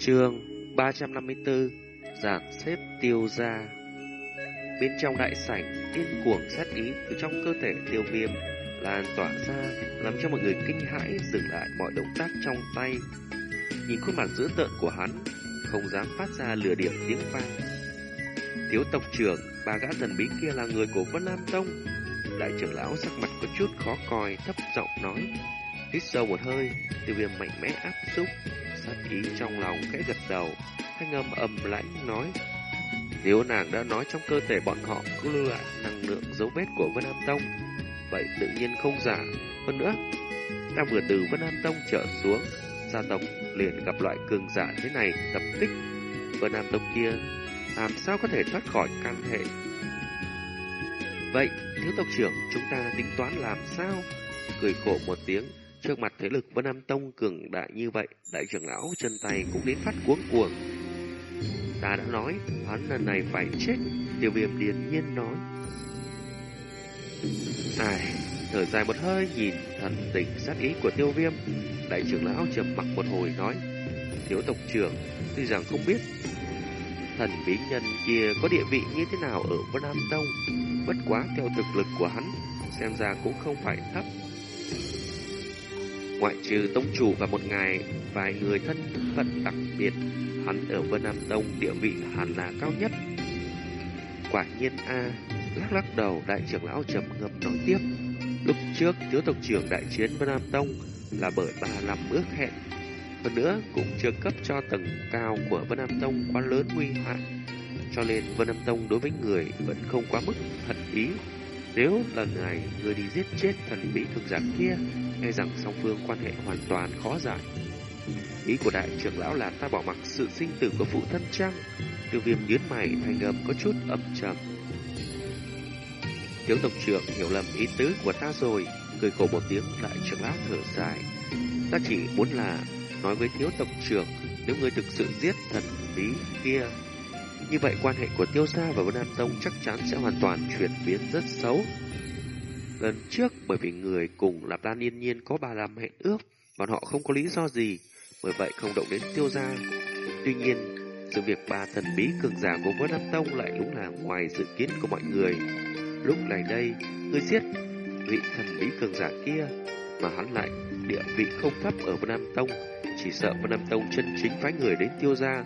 Trường 354 Giảng xếp tiêu ra Bên trong đại sảnh, Điên cuồng sát ý từ trong cơ thể tiêu viêm Lan tỏa ra, Làm cho mọi người kinh hãi Dừng lại mọi động tác trong tay. Nhìn khuôn mặt dữ tợn của hắn, Không dám phát ra lửa điểm tiếng vang. Thiếu tộc trưởng, Ba gã thần bí kia là người của Vân Nam Tông. Đại trưởng lão sắc mặt có chút khó coi, Thấp giọng nói. Hít sâu một hơi, Tiêu viêm mạnh mẽ áp xúc sát ý trong lòng khẽ gật đầu, thanh âm ầm lãnh nói. Nếu nàng đã nói trong cơ thể bọn họ cứ lưu lại năng lượng dấu vết của Vân Nam Tông, vậy tự nhiên không giả. Hơn nữa, ta vừa từ Vân Nam Tông trở xuống, gia tộc liền gặp loại cường giả thế này tập kích. Vân Nam Tông kia làm sao có thể thoát khỏi căn hệ? Vậy, thiếu tộc trưởng, chúng ta tính toán làm sao? Cười khổ một tiếng, Trước mặt thế lực Vân Nam Tông cường đại như vậy, đại trưởng lão chân tay cũng đến phát cuống cuồng. Ta đã nói, hắn lần này phải chết, tiêu viêm điền nhiên nói. Ai, thở dài một hơi nhìn thần tình sát ý của tiêu viêm, đại trưởng lão trầm mặc một hồi nói, thiếu tộc trưởng, tuy rằng không biết thần bí nhân kia có địa vị như thế nào ở Vân Nam Tông, bất quá theo thực lực của hắn, xem ra cũng không phải thấp. Ngoại trừ tông chủ và một ngài vài người thân phận đặc biệt, hắn ở Vân Nam Tông địa vị hẳn là cao nhất. Quả nhiên A, lắc lắc đầu đại trưởng lão trầm ngập nói tiếp. Lúc trước thiếu tộc trưởng đại chiến Vân Nam Tông là bởi ba năm ước hẹn. Hơn nữa cũng chưa cấp cho tầng cao của Vân Nam Tông quá lớn nguy hại. Cho nên Vân Nam Tông đối với người vẫn không quá mức hận ý. Nếu lần này người đi giết chết thần bí thực giả kia, e rằng song phương quan hệ hoàn toàn khó giải. Ý của đại trưởng lão là ta bỏ mặc sự sinh tử của phụ thân chăng? Tiêu viêm nhớn mày thành âm có chút âm trầm. Thiếu tộc trưởng hiểu lầm ý tứ của ta rồi, cười khổ một tiếng đại trưởng lão thở dài. Ta chỉ muốn là nói với thiếu tộc trưởng nếu người thực sự giết thần bí kia như vậy quan hệ của Tiêu Gia và Vân An Tông chắc chắn sẽ hoàn toàn chuyển biến rất xấu. Lần trước bởi vì người cùng Lạp Lan Yên Nhiên có ba làm hẹn ước, bọn họ không có lý do gì, bởi vậy không động đến Tiêu Gia. Tuy nhiên, sự việc ba thần bí cường giả của Vân An Tông lại đúng là ngoài dự kiến của mọi người. Lúc này đây, người giết vị thần bí cường giả kia, mà hắn lại địa vị không thấp ở Vân Nam Tông, chỉ sợ Vân Nam Tông chân chính phái người đến tiêu gia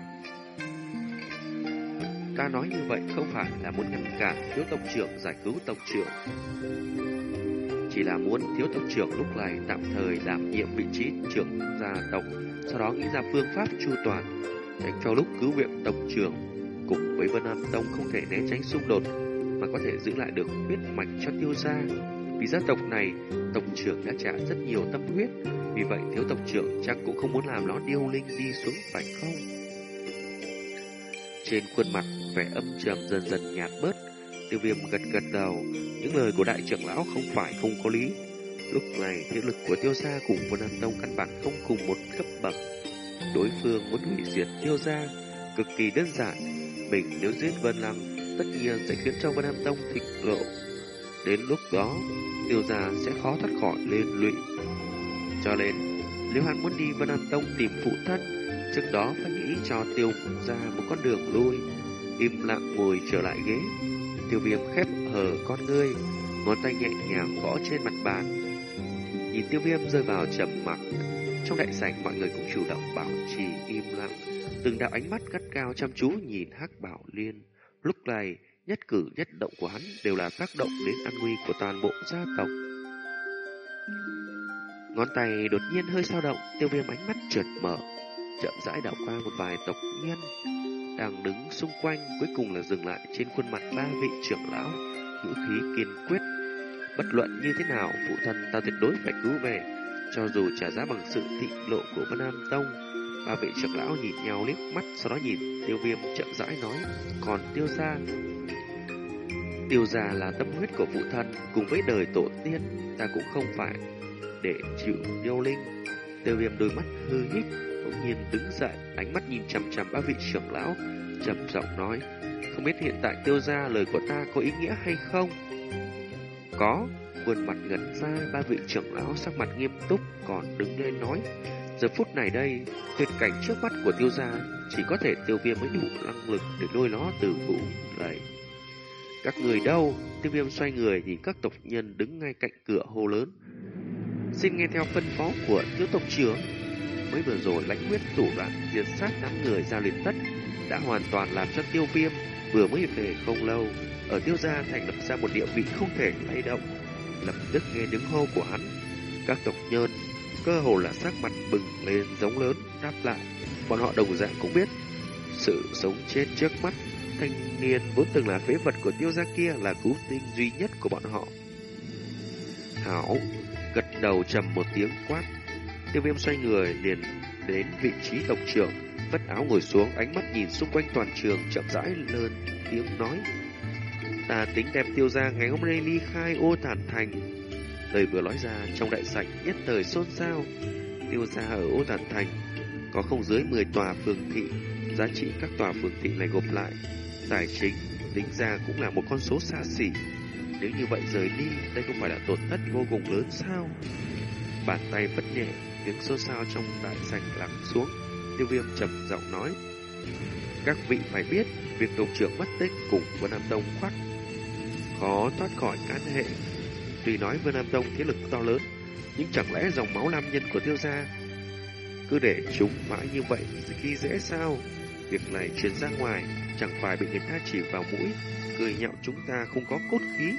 Ta nói như vậy không phải là muốn ngăn cản thiếu tộc trưởng giải cứu tộc trưởng. Chỉ là muốn thiếu tộc trưởng lúc này tạm thời đảm nhiệm vị trí trưởng gia tộc, sau đó nghĩ ra phương pháp chu toàn, tránh cho lúc cứu viện tộc trưởng cùng với Vân an Tông không thể né tránh xung đột, mà có thể giữ lại được huyết mạch cho tiêu gia. Vì gia tộc này, tộc trưởng đã trả rất nhiều tâm huyết, vì vậy thiếu tộc trưởng chắc cũng không muốn làm nó điêu linh đi xuống phải không? Trên khuôn mặt vẻ âm trầm dần dần nhạt bớt. Tiêu viêm gật gật đầu, những lời của đại trưởng lão không phải không có lý. Lúc này thế lực của tiêu gia cùng Vân An Tông căn bản không cùng một cấp bậc. Đối phương muốn hủy diệt tiêu gia cực kỳ đơn giản. Mình nếu giết Vân Lăng, tất nhiên sẽ khiến cho Vân An Tông thịnh lộ. Đến lúc đó, tiêu gia sẽ khó thoát khỏi liên lụy. Cho nên, nếu hắn muốn đi Vân An Tông tìm phụ thân, trước đó phải nghĩ cho tiêu ra một con đường lui im lặng ngồi trở lại ghế. Tiêu viêm khép hờ con ngươi, ngón tay nhẹ nhàng gõ trên mặt bàn. Nhìn tiêu viêm rơi vào trầm mặc, trong đại sảnh mọi người cũng chủ động bảo trì im lặng, từng đạo ánh mắt gắt cao chăm chú nhìn hắc bảo liên. Lúc này, nhất cử nhất động của hắn đều là tác động đến an nguy của toàn bộ gia tộc. Ngón tay đột nhiên hơi sao động, tiêu viêm ánh mắt trượt mở, chậm rãi đảo qua một vài tộc nhân đang đứng xung quanh cuối cùng là dừng lại trên khuôn mặt ba vị trưởng lão, ngữ khí kiên quyết. Bất luận như thế nào, phụ thân ta tuyệt đối phải cứu về, cho dù trả giá bằng sự thịnh lộ của Vân Nam Tông. Ba vị trưởng lão nhìn nhau liếc mắt, sau đó nhìn tiêu viêm chậm rãi nói, còn tiêu gia. Tiêu gia là tâm huyết của phụ thân, cùng với đời tổ tiên, ta cũng không phải để chịu yêu linh. Tiêu viêm đôi mắt hư hít, nhiên đứng dậy, ánh mắt nhìn chằm chằm ba vị trưởng lão, trầm giọng nói, không biết hiện tại tiêu gia lời của ta có ý nghĩa hay không? Có, khuôn mặt ngẩn ra, ba vị trưởng lão sắc mặt nghiêm túc còn đứng lên nói, Giờ phút này đây, tuyệt cảnh trước mắt của tiêu gia chỉ có thể tiêu viêm mới đủ năng lực để lôi nó từ vũ này. Các người đâu? Tiêu viêm xoay người thì các tộc nhân đứng ngay cạnh cửa hô lớn. Xin nghe theo phân phó của thiếu tộc trưởng. Mới vừa rồi lãnh huyết thủ đoạn diệt sát đám người ra liền tất đã hoàn toàn làm cho tiêu viêm vừa mới về không lâu ở tiêu gia thành lập ra một địa vị không thể lay động. Lập tức nghe tiếng hô của hắn, các tộc nhân cơ hồ là sắc mặt bừng lên giống lớn đáp lại. Bọn họ đồng dạng cũng biết sự sống chết trước mắt thanh niên vốn từng là phế vật của tiêu gia kia là cứu tinh duy nhất của bọn họ. Hảo gật đầu trầm một tiếng quát. Tiêu viêm xoay người liền đến vị trí tộc trưởng, vất áo ngồi xuống, ánh mắt nhìn xung quanh toàn trường chậm rãi lớn tiếng nói. Ta tính đem tiêu gia ngày hôm nay ly khai ô thản thành. Lời vừa nói ra trong đại sảnh nhất thời xôn xao. Tiêu gia ở ô thản thành có không dưới 10 tòa phường thị, giá trị các tòa phường thị này gộp lại, tài chính tính ra cũng là một con số xa xỉ. Nếu như vậy rời đi, đây không phải là tổn thất vô cùng lớn sao? Bàn tay vất nhẹ, tiếng xôn xao trong đại sảnh lắng xuống. Tiêu viêm trầm giọng nói. Các vị phải biết, việc tộc trưởng mất tích cùng Vân Nam Tông khoát khó thoát khỏi can hệ. Tuy nói Vân Nam Tông thế lực to lớn, nhưng chẳng lẽ dòng máu nam nhân của tiêu gia cứ để chúng mãi như vậy khi dễ sao? Việc này truyền ra ngoài, chẳng phải bị người ta chỉ vào mũi, cười nhạo chúng ta không có cốt khí.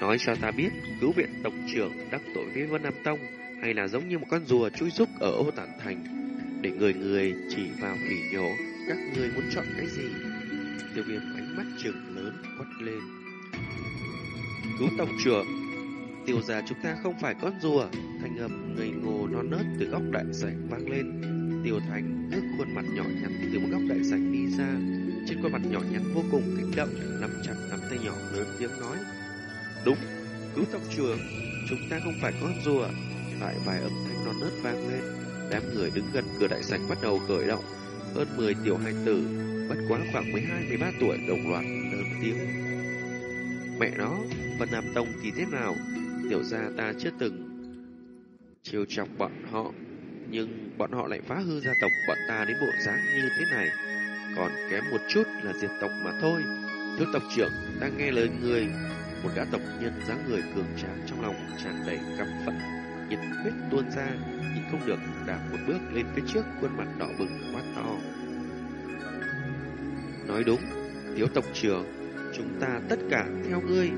Nói cho ta biết, cứu viện tộc trưởng đắc tội với Vân Nam Tông hay là giống như một con rùa chui rúc ở ô tản thành để người người chỉ vào khỉ nhổ các người muốn chọn cái gì? Tiêu viêm ánh mắt trừng lớn quát lên. Cứu tộc trưởng tiêu gia chúng ta không phải con rùa. Thành âm ngây ngô non nớt từ góc đại sảnh vang lên. Tiêu thành nước khuôn mặt nhỏ nhắn từ một góc đại sảnh đi ra. Trên khuôn mặt nhỏ nhắn vô cùng kích động nắm chặt nắm tay nhỏ lớn tiếng nói đúng. Cứu tộc trưởng chúng ta không phải con rùa. Lại vài âm thanh non nớt vang lên, đám người đứng gần cửa đại sảnh bắt đầu khởi động. Hơn 10 tiểu hài tử, bất quá khoảng 12-13 tuổi, đồng loạt lớn tiếng. Mẹ nó, Vân Nam Tông thì thế nào? Tiểu gia ta chưa từng chiêu chọc bọn họ, nhưng bọn họ lại phá hư gia tộc bọn ta đến bộ dáng như thế này. Còn kém một chút là diệt tộc mà thôi. Thiếu tộc trưởng đang nghe lời người một gã tộc nhân dáng người cường tráng trong lòng tràn đầy căm phẫn, nhiệt huyết tuôn ra nhịn không được, đạp một bước lên phía trước, khuôn mặt đỏ bừng, quát to. Nói đúng, thiếu tộc trưởng, chúng ta tất cả theo ngươi.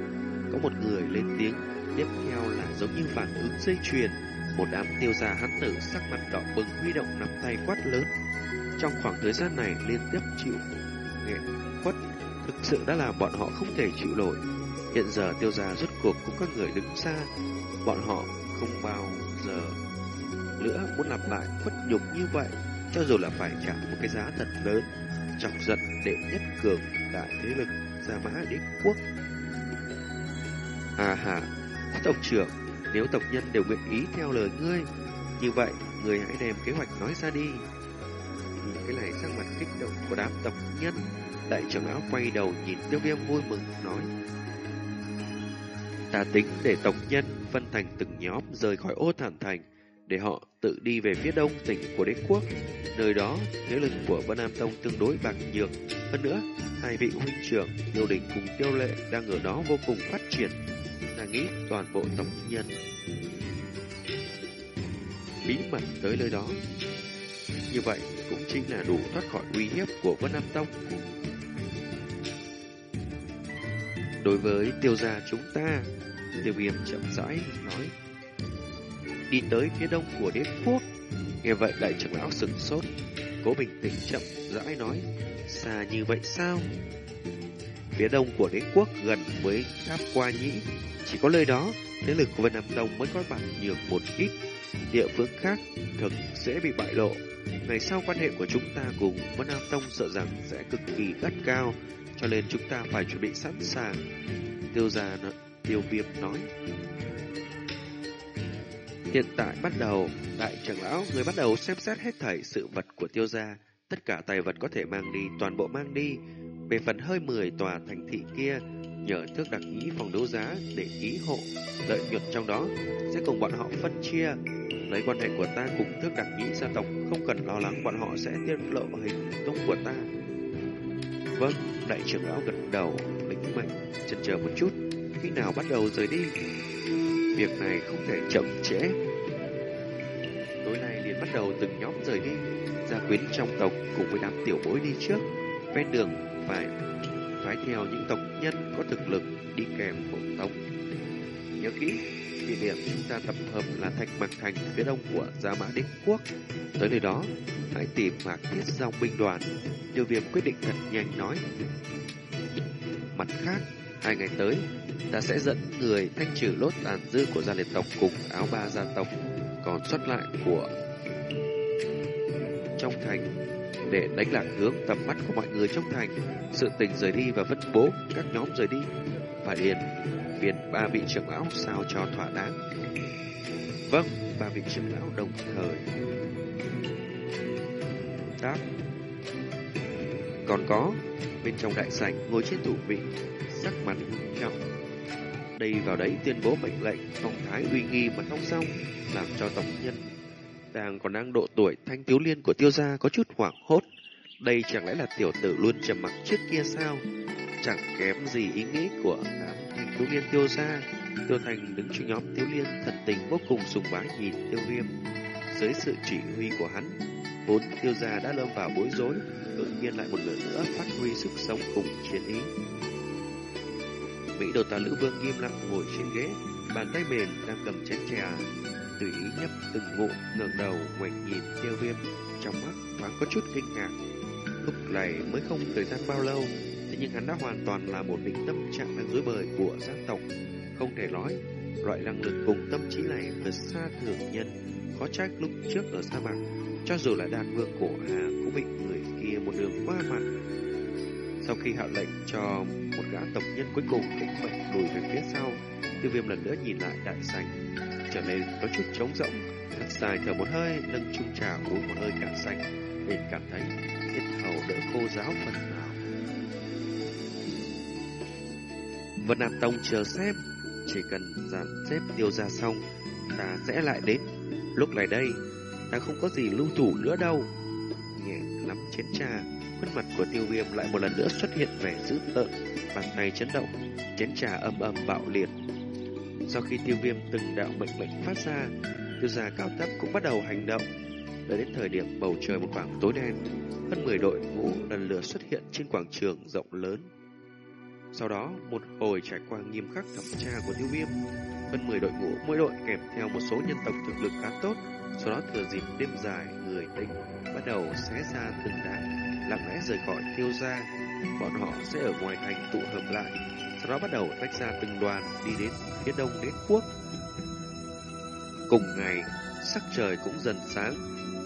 Có một người lên tiếng, tiếp theo là giống như phản ứng dây chuyền. Một đám tiêu gia hắn tử sắc mặt đỏ bừng, huy động nắm tay quát lớn. Trong khoảng thời gian này liên tiếp chịu nghẹn khuất. Thực sự đã là bọn họ không thể chịu nổi hiện giờ tiêu gia rốt cuộc cũng có người đứng xa bọn họ không bao giờ nữa muốn lặp lại khuất nhục như vậy cho dù là phải trả một cái giá thật lớn chọc giận đệ nhất cường đại thế lực Gia Mã Đế Quốc. À hà, tộc trưởng, nếu tộc nhân đều nguyện ý theo lời ngươi, như vậy, ngươi hãy đem kế hoạch nói ra đi. Nhìn cái này sang mặt kích động của đám tộc nhân, đại trưởng áo quay đầu nhìn tiêu viêm vui mừng, nói. Ta tính để tộc nhân phân thành từng nhóm rời khỏi ô thản thành, để họ tự đi về phía đông tỉnh của đế quốc. Nơi đó, thế lực của Vân Nam Tông tương đối bạc nhược. Hơn nữa, hai vị huynh trưởng, Tiêu Đình cùng Tiêu Lệ đang ở đó vô cùng phát triển. Ta nghĩ toàn bộ tộc nhân bí mật tới nơi đó. Như vậy cũng chính là đủ thoát khỏi uy hiếp của Vân Nam Tông. Đối với tiêu gia chúng ta, tiêu viêm chậm rãi nói đi tới phía đông của đế quốc. Nghe vậy đại trưởng lão sửng sốt, cố bình tĩnh chậm rãi nói, xa như vậy sao? Phía đông của đế quốc gần với tháp qua nhĩ, chỉ có nơi đó, thế lực của Vân Nam Tông mới có bản nhường một ít, địa phương khác thực sẽ bị bại lộ. Ngày sau quan hệ của chúng ta cùng Vân Nam Tông sợ rằng sẽ cực kỳ gắt cao, cho nên chúng ta phải chuẩn bị sẵn sàng. Tiêu gia tiêu viêm nói. Hiện tại bắt đầu, đại trưởng lão người bắt đầu xem xét hết thảy sự vật của tiêu gia, tất cả tài vật có thể mang đi, toàn bộ mang đi. Về phần hơi 10 tòa thành thị kia, nhờ thước đặc ý phòng đấu giá để ký hộ, lợi nhuận trong đó sẽ cùng bọn họ phân chia, Lấy quan hệ của ta cùng thước đặc ý gia tộc Không cần lo lắng bọn họ sẽ tiết lộ hình tung của ta Vâng, đại trưởng lão gật đầu Lĩnh mệnh, chần chờ một chút Khi nào bắt đầu rời đi? Việc này không thể chậm trễ. Tối nay liền bắt đầu từng nhóm rời đi Gia quyến trong tộc cùng với đám tiểu bối đi trước. Ven đường phải phái theo những tộc nhân có thực lực đi kèm hộ tống. Nhớ kỹ địa điểm chúng ta tập hợp là Thạch Mạc Thành phía đông của Gia Mã Đế Quốc. Tới nơi đó, hãy tìm Mạc Thiết Dòng binh đoàn. Tiêu viêm quyết định thật nhanh nói. Mặt khác, hai ngày tới, ta sẽ dẫn người thanh trừ lốt tàn dư của gia liệt tộc cùng áo ba gia tộc còn xuất lại của trong thành để đánh lạc hướng tầm mắt của mọi người trong thành. Sự tình rời đi và vất bố các nhóm rời đi và điền viên ba vị trưởng lão sao cho thỏa đáng. Vâng, ba vị trưởng lão đồng thời đáp. Còn có, bên trong đại sảnh ngồi trên thủ vị, sắc mặt trọng. Đây vào đấy tuyên bố mệnh lệnh, phong thái uy nghi mà thong song, làm cho tổng nhân đang còn đang độ tuổi thanh thiếu liên của tiêu gia có chút hoảng hốt. Đây chẳng lẽ là tiểu tử luôn trầm mặc trước kia sao? Chẳng kém gì ý nghĩ của đám thiếu liên tiêu ra, Tiêu thành đứng trước nhóm thiếu liên thật tình vô cùng sùng bái nhìn tiêu viêm. Dưới sự chỉ huy của hắn, vốn tiêu gia đã lâm vào bối rối, tự nhiên lại một lần nữa phát huy sức sống cùng chiến ý. Mỹ đầu tà lữ vương nghiêm lặng ngồi trên ghế, bàn tay mềm đang cầm chén trà, tùy ý nhấp từng ngụm ngẩng đầu ngoảnh nhìn tiêu viêm, trong mắt thoáng có chút kinh ngạc. Lúc này mới không thời gian bao lâu, nhưng hắn đã hoàn toàn là một mình tâm trạng đang dối bời của gia tộc. Không thể nói, loại năng lực cùng tâm trí này vượt xa thường nhân, khó trách lúc trước ở sa mạc, cho dù là đàn vương cổ hà cũng bị người kia một đường qua mặt. Sau khi hạ lệnh cho một gã tộc nhân cuối cùng định mệnh lùi về phía sau, tiêu viêm lần nữa nhìn lại đại sảnh, trở nên có chút trống rỗng, thật dài thở một hơi, nâng chung trà uống một hơi cạn sạch, liền cảm thấy hết hầu đỡ khô giáo phần nào. Vân Nam Tông chờ xem, chỉ cần dàn xếp tiêu ra xong, ta sẽ lại đến. Lúc này đây, ta không có gì lưu thủ nữa đâu. Nhẹ lắm chén trà, khuôn mặt của tiêu viêm lại một lần nữa xuất hiện vẻ dữ tợn, bàn tay chấn động, chén trà âm âm bạo liệt. Sau khi tiêu viêm từng đạo mệnh lệnh phát ra, tiêu gia cao thấp cũng bắt đầu hành động. Đợi đến thời điểm bầu trời một khoảng tối đen, hơn 10 đội ngũ lần lượt xuất hiện trên quảng trường rộng lớn. Sau đó, một hồi trải qua nghiêm khắc thẩm tra của tiêu viêm, hơn 10 đội ngũ mỗi đội kèm theo một số nhân tộc thực lực khá tốt, sau đó thừa dịp đêm dài, người tinh bắt đầu xé ra từng đám, lặng lẽ rời khỏi tiêu gia. Bọn họ sẽ ở ngoài thành tụ hợp lại, sau đó bắt đầu tách ra từng đoàn đi đến phía đông đế quốc. Cùng ngày, sắc trời cũng dần sáng,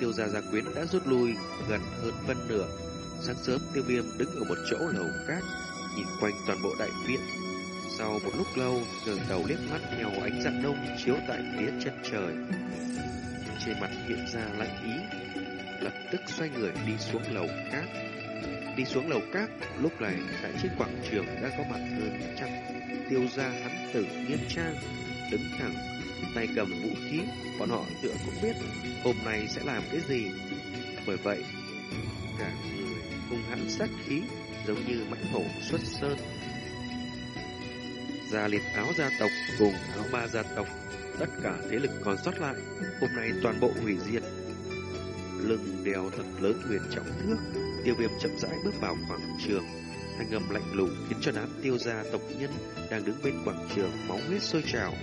tiêu gia gia quyến đã rút lui gần hơn phân nửa. Sáng sớm tiêu viêm đứng ở một chỗ lầu cát, nhìn quanh toàn bộ đại viện. Sau một lúc lâu, ngẩng đầu liếc mắt theo ánh dạng đông chiếu tại phía chân trời. Trên mặt hiện ra lạnh ý, lập tức xoay người đi xuống lầu cát. Đi xuống lầu cát, lúc này tại trên quảng trường đã có mặt hơn trăm tiêu gia hắn tử nghiêm trang, đứng thẳng, tay cầm vũ khí, bọn họ tựa cũng biết hôm nay sẽ làm cái gì. Bởi vậy, cả người hung hãn sát khí giống như mãnh hổ xuất sơn. Gia liệt áo gia tộc cùng áo ba gia tộc, tất cả thế lực còn sót lại, hôm nay toàn bộ hủy diệt. Lưng đèo thật lớn huyền trọng thước, tiêu viêm chậm rãi bước vào quảng trường. Thanh âm lạnh lùng khiến cho đám tiêu gia tộc nhân đang đứng bên quảng trường máu huyết sôi trào.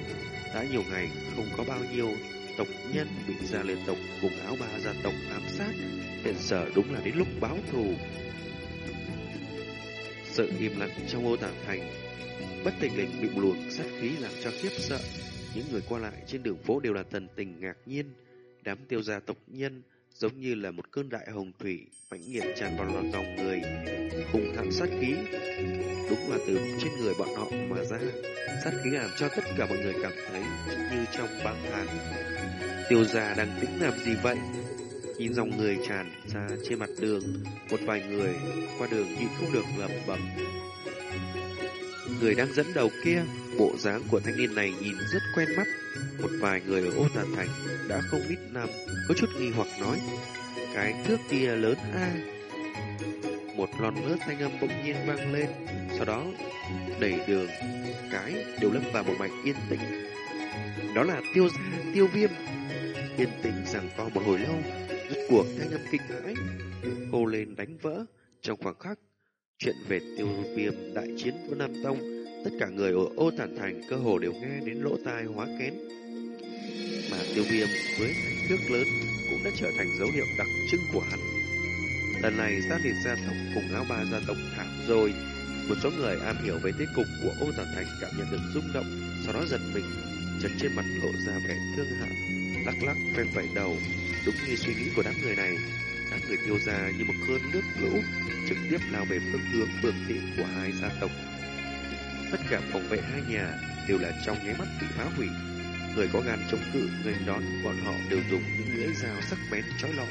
Đã nhiều ngày không có bao nhiêu tộc nhân bị gia liệt tộc cùng áo ba gia tộc ám sát. Hiện giờ đúng là đến lúc báo thù. Sự im lặng trong ô tảng thành. Bất tình lình bị một luồng sát khí làm cho khiếp sợ. Những người qua lại trên đường phố đều là thần tình ngạc nhiên. Đám tiêu gia tộc nhân giống như là một cơn đại hồng thủy mãnh liệt tràn vào lòng dòng người, hung hãn sát khí. Đúng là từ trên người bọn họ mà ra. Sát khí làm cho tất cả mọi người cảm thấy như trong băng hàn. Tiêu gia đang tính làm gì vậy? Nhìn dòng người tràn ra trên mặt đường một vài người qua đường nhịn không được lẩm bẩm người đang dẫn đầu kia bộ dáng của thanh niên này nhìn rất quen mắt một vài người ở ô tà thành đã không ít năm, có chút nghi hoặc nói, cái thước kia lớn a Một lon nước thanh âm bỗng nhiên vang lên, sau đó đẩy đường cái đều lâm vào một mảnh yên tĩnh. Đó là tiêu gia, tiêu viêm. Yên tĩnh rằng co một hồi lâu, rút cuộc thanh âm kinh hãi, hô lên đánh vỡ trong khoảng khắc. Chuyện về tiêu viêm đại chiến của Nam Tông, tất cả người ở ô tản thành cơ hồ đều nghe đến lỗ tai hóa kén. Mà tiêu viêm với thước lớn cũng đã trở thành dấu hiệu đặc trưng của hắn. Lần này gia đình gia tộc cùng áo ba gia tộc thảm rồi. Một số người am hiểu về thế cục của ô tản thành cảm nhận được rung động, sau đó giật mình, chân trên mặt lộ ra vẻ thương hại, lắc lắc phen vẩy đầu. Đúng như suy nghĩ của đám người này, đám người tiêu gia như một cơn nước lũ trực tiếp lao về phương hướng vương thị của hai gia tộc. Tất cả phòng vệ hai nhà đều là trong nháy mắt bị phá hủy. Người có gan chống cự, người đón bọn họ đều dùng những lưỡi dao sắc bén chói lọi.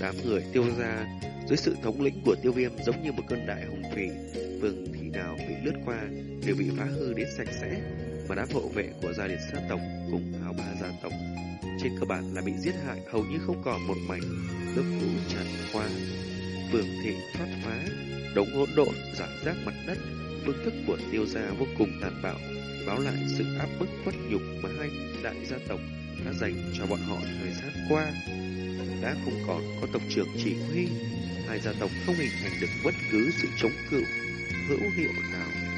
Đám người tiêu gia dưới sự thống lĩnh của tiêu viêm giống như một cơn đại hùng thủy, vương thị nào bị lướt qua đều bị phá hư đến sạch sẽ, mà đám hộ vệ của gia đình sát tộc cùng áo ba gia tộc trên cơ bản là bị giết hại hầu như không còn một mảnh nước lũ tràn qua. Vương thị thoát phá, đống hỗn độn giải rác mặt đất, phương thức của tiêu gia vô cùng tàn bạo, báo lại sự áp bức khuất nhục mà hai đại gia tộc đã dành cho bọn họ thời gian qua. Đã không còn có tộc trưởng chỉ huy, hai gia tộc không hình thành được bất cứ sự chống cự hữu hiệu nào.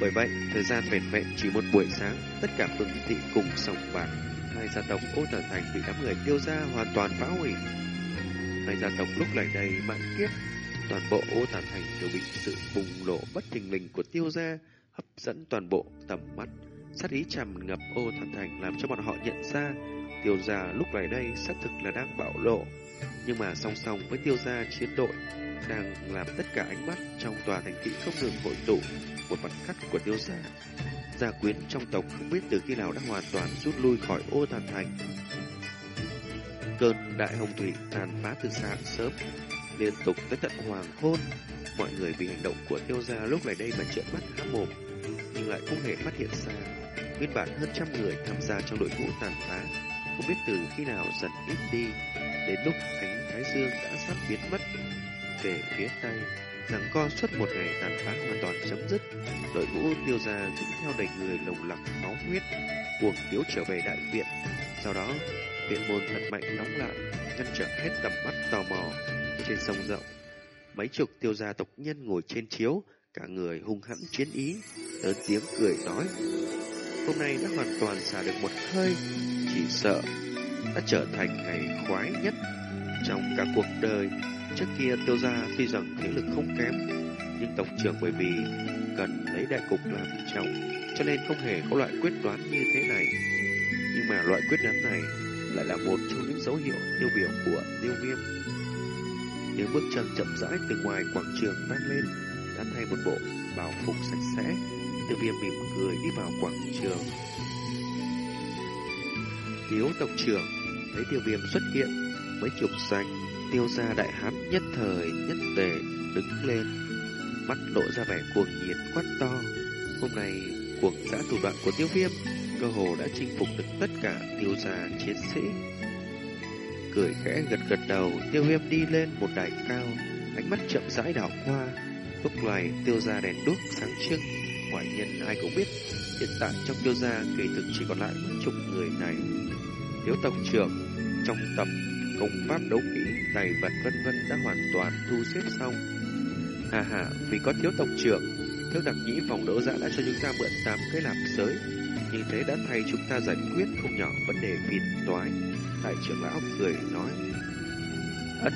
Bởi vậy, thời gian vẹn vẹn chỉ một buổi sáng, tất cả phương thị cùng sòng bạc hai gia tộc ô tần thành bị đám người tiêu gia hoàn toàn phá hủy. Hai gia tộc lúc này đầy mãn kiếp, toàn bộ ô tần thành đều bị sự bùng nổ bất thình lình của tiêu gia hấp dẫn toàn bộ tầm mắt. Sát ý trầm ngập ô thản thành làm cho bọn họ nhận ra tiêu gia lúc này đây xác thực là đang bạo lộ. Nhưng mà song song với tiêu gia chiến đội đang làm tất cả ánh mắt trong tòa thành thị không ngừng hội tụ một mặt cắt của tiêu gia gia quyến trong tộc không biết từ khi nào đã hoàn toàn rút lui khỏi ô tàn thành. Cơn đại hồng thủy tàn phá từ sáng sớm, liên tục tới tận hoàng hôn. Mọi người vì hành động của tiêu gia lúc này đây mà trợn mắt há mồm, nhưng lại không hề phát hiện ra. Nguyên bản hơn trăm người tham gia trong đội ngũ tàn phá, không biết từ khi nào dần ít đi, đến lúc ánh thái dương đã sắp biến mất. Về phía tây, rằng co suốt một ngày tàn phá hoàn toàn chấm dứt, đội ngũ tiêu gia dẫn theo đầy người lồng lặc máu huyết, cuồng tiếu trở về đại viện. Sau đó, viện môn thật mạnh đóng lại, ngăn trở hết tầm mắt tò mò. Trên sông rộng, mấy chục tiêu gia tộc nhân ngồi trên chiếu, cả người hung hãn chiến ý, lớn tiếng cười nói. Hôm nay đã hoàn toàn xả được một hơi, chỉ sợ đã trở thành ngày khoái nhất trong cả cuộc đời. Trước kia tiêu gia tuy rằng thế lực không kém, nhưng tộc trưởng bởi vì cần lấy đại cục làm trọng, cho nên không hề có loại quyết đoán như thế này. Nhưng mà loại quyết đoán này lại là một trong những dấu hiệu tiêu biểu của tiêu viêm. Những bước chân chậm rãi từ ngoài quảng trường vang lên, đã thay một bộ bảo phục sạch sẽ. Tiêu viêm mỉm cười đi vào quảng trường. Tiếu tộc trưởng thấy tiêu viêm xuất hiện, mấy chục xanh, tiêu gia đại hán nhất thời nhất tề đứng lên, mắt lộ ra vẻ cuồng nhiệt quát to. Hôm nay, cuộc giã thủ đoạn của tiêu viêm, cơ hồ đã chinh phục được tất cả tiêu gia chiến sĩ. Cười khẽ gật gật đầu, tiêu viêm đi lên một đài cao, ánh mắt chậm rãi đảo qua. Lúc này tiêu gia đèn đuốc sáng trưng, ngoại nhân ai cũng biết, hiện tại trong tiêu gia kỳ thực chỉ còn lại mấy chục người này. Tiếu tổng trưởng trong tập công pháp đấu kỹ, tài vật vân vân đã hoàn toàn thu xếp xong. Hà hà, vì có thiếu tộc trưởng, thiếu đặc nhĩ phòng đỗ giá đã cho chúng ta mượn tám cái lạp sới. Như thế đã thay chúng ta giải quyết không nhỏ vấn đề phiền toái. Đại trưởng lão cười nói. Ất,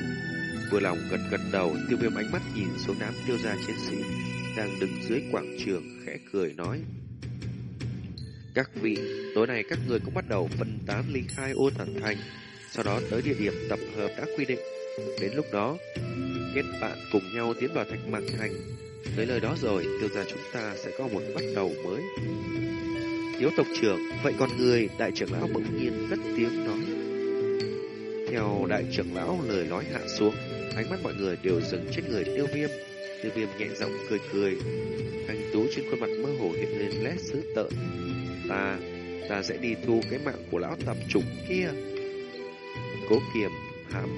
vừa lòng gật gật đầu, tiêu viêm ánh mắt nhìn xuống đám tiêu gia chiến sĩ đang đứng dưới quảng trường khẽ cười nói. Các vị, tối nay các người cũng bắt đầu phân tán ly khai ô thần thành, sau đó tới địa điểm tập hợp đã quy định. Đến lúc đó, kết bạn cùng nhau tiến vào thạch mạc thành. Tới lời đó rồi, tiêu gia chúng ta sẽ có một bắt đầu mới. thiếu tộc trưởng, vậy còn người, đại trưởng lão bỗng nhiên cất tiếng nói. Theo đại trưởng lão lời nói hạ xuống, ánh mắt mọi người đều dừng trên người tiêu viêm. Tiêu viêm nhẹ giọng cười cười. Anh tú trên khuôn mặt mơ hồ hiện lên lét sứ tợn. Ta ta sẽ đi thu cái mạng của lão tạp chủng kia. Cố kiềm hàm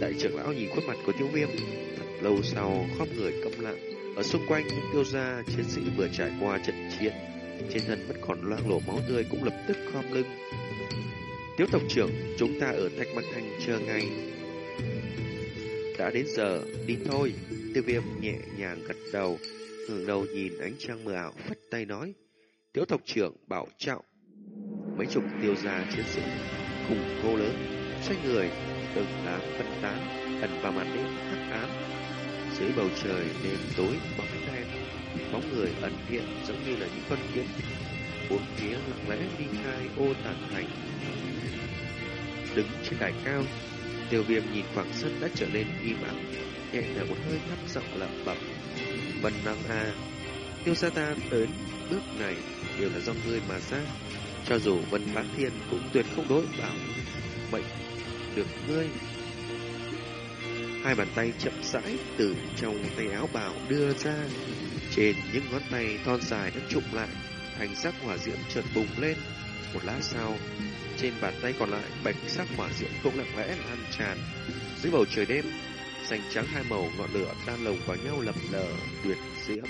đại trưởng lão nhìn khuôn mặt của tiêu viêm thật lâu sau khóc người câm lặng ở xung quanh những tiêu gia chiến sĩ vừa trải qua trận chiến trên thân vẫn còn loang lổ máu tươi cũng lập tức khom lưng Tiếu tộc trưởng, chúng ta ở Thạch Băng Thành chờ ngay. Đã đến giờ, đi thôi. Tiêu viêm nhẹ nhàng gật đầu, ngẩng đầu nhìn ánh trăng mờ ảo, phất tay nói. Tiếu tộc trưởng bảo trọng. Mấy chục tiêu gia chiến sĩ cùng cô lớn, xoay người, từng đám phân tán, ẩn vào màn đêm hắc ám. Dưới bầu trời đêm tối bóng đen, bóng người ẩn hiện giống như là những con kiến bốn phía lặng lẽ đi khai ô tản thành đứng trên đài cao. Tiêu viêm nhìn khoảng sân đã trở nên im ắng, nhẹ thở một hơi thấp giọng lẩm bẩm. Vân Năng A, tiêu gia ta đến bước này đều là do ngươi mà ra. Cho dù Vân Bán Thiên cũng tuyệt không đối bảo mệnh được ngươi. Hai bàn tay chậm rãi từ trong tay áo bào đưa ra, trên những ngón tay thon dài đã trụm lại, thành sắc hỏa diễm chợt bùng lên. Một lát sau, trên bàn tay còn lại, bạch sắc hỏa diễm cũng lặng lẽ lan tràn. Dưới bầu trời đêm, xanh trắng hai màu ngọn lửa tan lồng vào nhau lập lờ tuyệt diễm.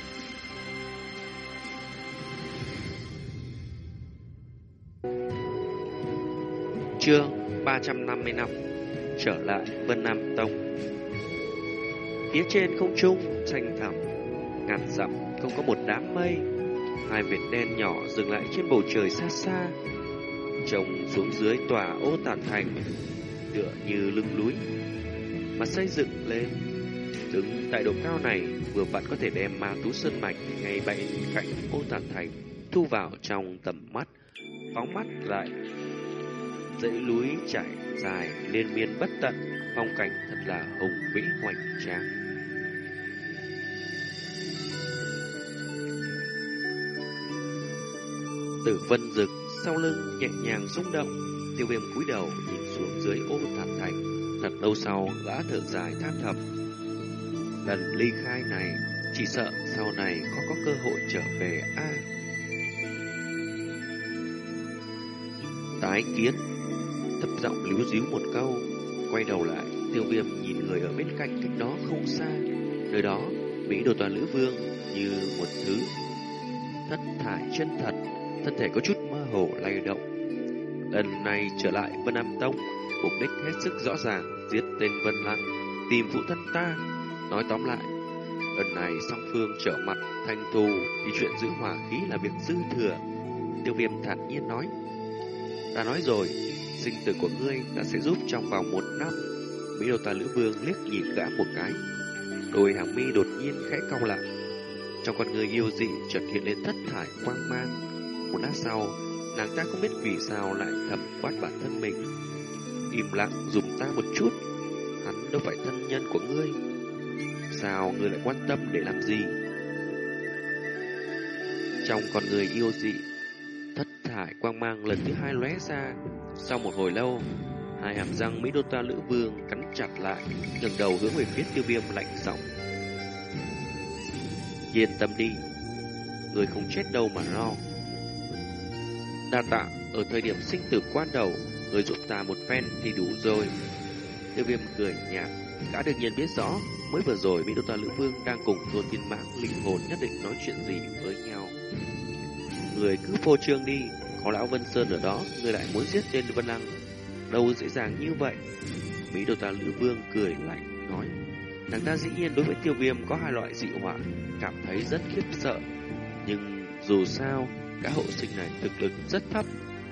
Chương 355 Trở lại Vân Nam Tông. Phía trên không trung, xanh thẳm Ngàn dặm, không có một đám mây. Hai vệt đen nhỏ dừng lại trên bầu trời xa xa trông xuống dưới tòa ô tản thành tựa như lưng núi. Mà xây dựng lên đứng tại độ cao này vừa vặn có thể đem ma tú sơn mạch ngay bên cạnh ô tản thành thu vào trong tầm mắt phóng mắt lại dãy núi chảy dài liên miên bất tận phong cảnh thật là hùng vĩ hoành tráng tử vân dực sau lưng nhẹ nhàng rung động, tiêu viêm cúi đầu nhìn xuống dưới ô thản thành. Thật lâu sau, gã thở dài than thầm. Lần ly khai này, chỉ sợ sau này khó có cơ hội trở về a. Tái kiến, thấp giọng líu díu một câu, quay đầu lại, tiêu viêm nhìn người ở bên cạnh cách đó không xa. Nơi đó, Mỹ đồ toàn lữ vương như một thứ thất thải chân thật, thân thể có chút mơ hồ lay động. Lần này trở lại Vân Nam Tông, mục đích hết sức rõ ràng, giết tên Vân Lăng, tìm phụ thân ta. Nói tóm lại, lần này song phương trở mặt thanh thù thì chuyện giữ hòa khí là việc dư thừa. Tiêu viêm thản nhiên nói, ta nói rồi, sinh tử của ngươi ta sẽ giúp trong vòng một năm. Mỹ đô ta lữ vương liếc nhìn gã một cái, đôi hàng mi đột nhiên khẽ cong lại. Trong con người yêu dị chợt hiện lên thất thải quang mang. Một lát sau, Nàng ta không biết vì sao lại thầm quát bản thân mình Im lặng dùng ta một chút Hắn đâu phải thân nhân của ngươi Sao ngươi lại quan tâm để làm gì Trong con người yêu dị Thất quang mang lần thứ hai lóe ra Sau một hồi lâu Hai hàm răng Mỹ Đô Ta Lữ Vương cắn chặt lại ngẩng đầu hướng về phía tiêu viêm lạnh giọng Yên tâm đi Người không chết đâu mà lo Đa tạ, ở thời điểm sinh tử quan đầu, người giúp ta một phen thì đủ rồi. Tiêu viêm cười nhạt, đã đương nhiên biết rõ, mới vừa rồi Mỹ Đô Ta Lữ Vương đang cùng thôn tiên mãng linh hồn nhất định nói chuyện gì với nhau. Người cứ phô trương đi, có lão Vân Sơn ở đó, người lại muốn giết tên Vân Lăng. Đâu dễ dàng như vậy. Mỹ Đô Ta Lữ Vương cười lạnh, nói. Nàng ta dĩ nhiên đối với tiêu viêm có hai loại dị hỏa, cảm thấy rất khiếp sợ. Nhưng dù sao, Gã hậu sinh này thực lực rất thấp,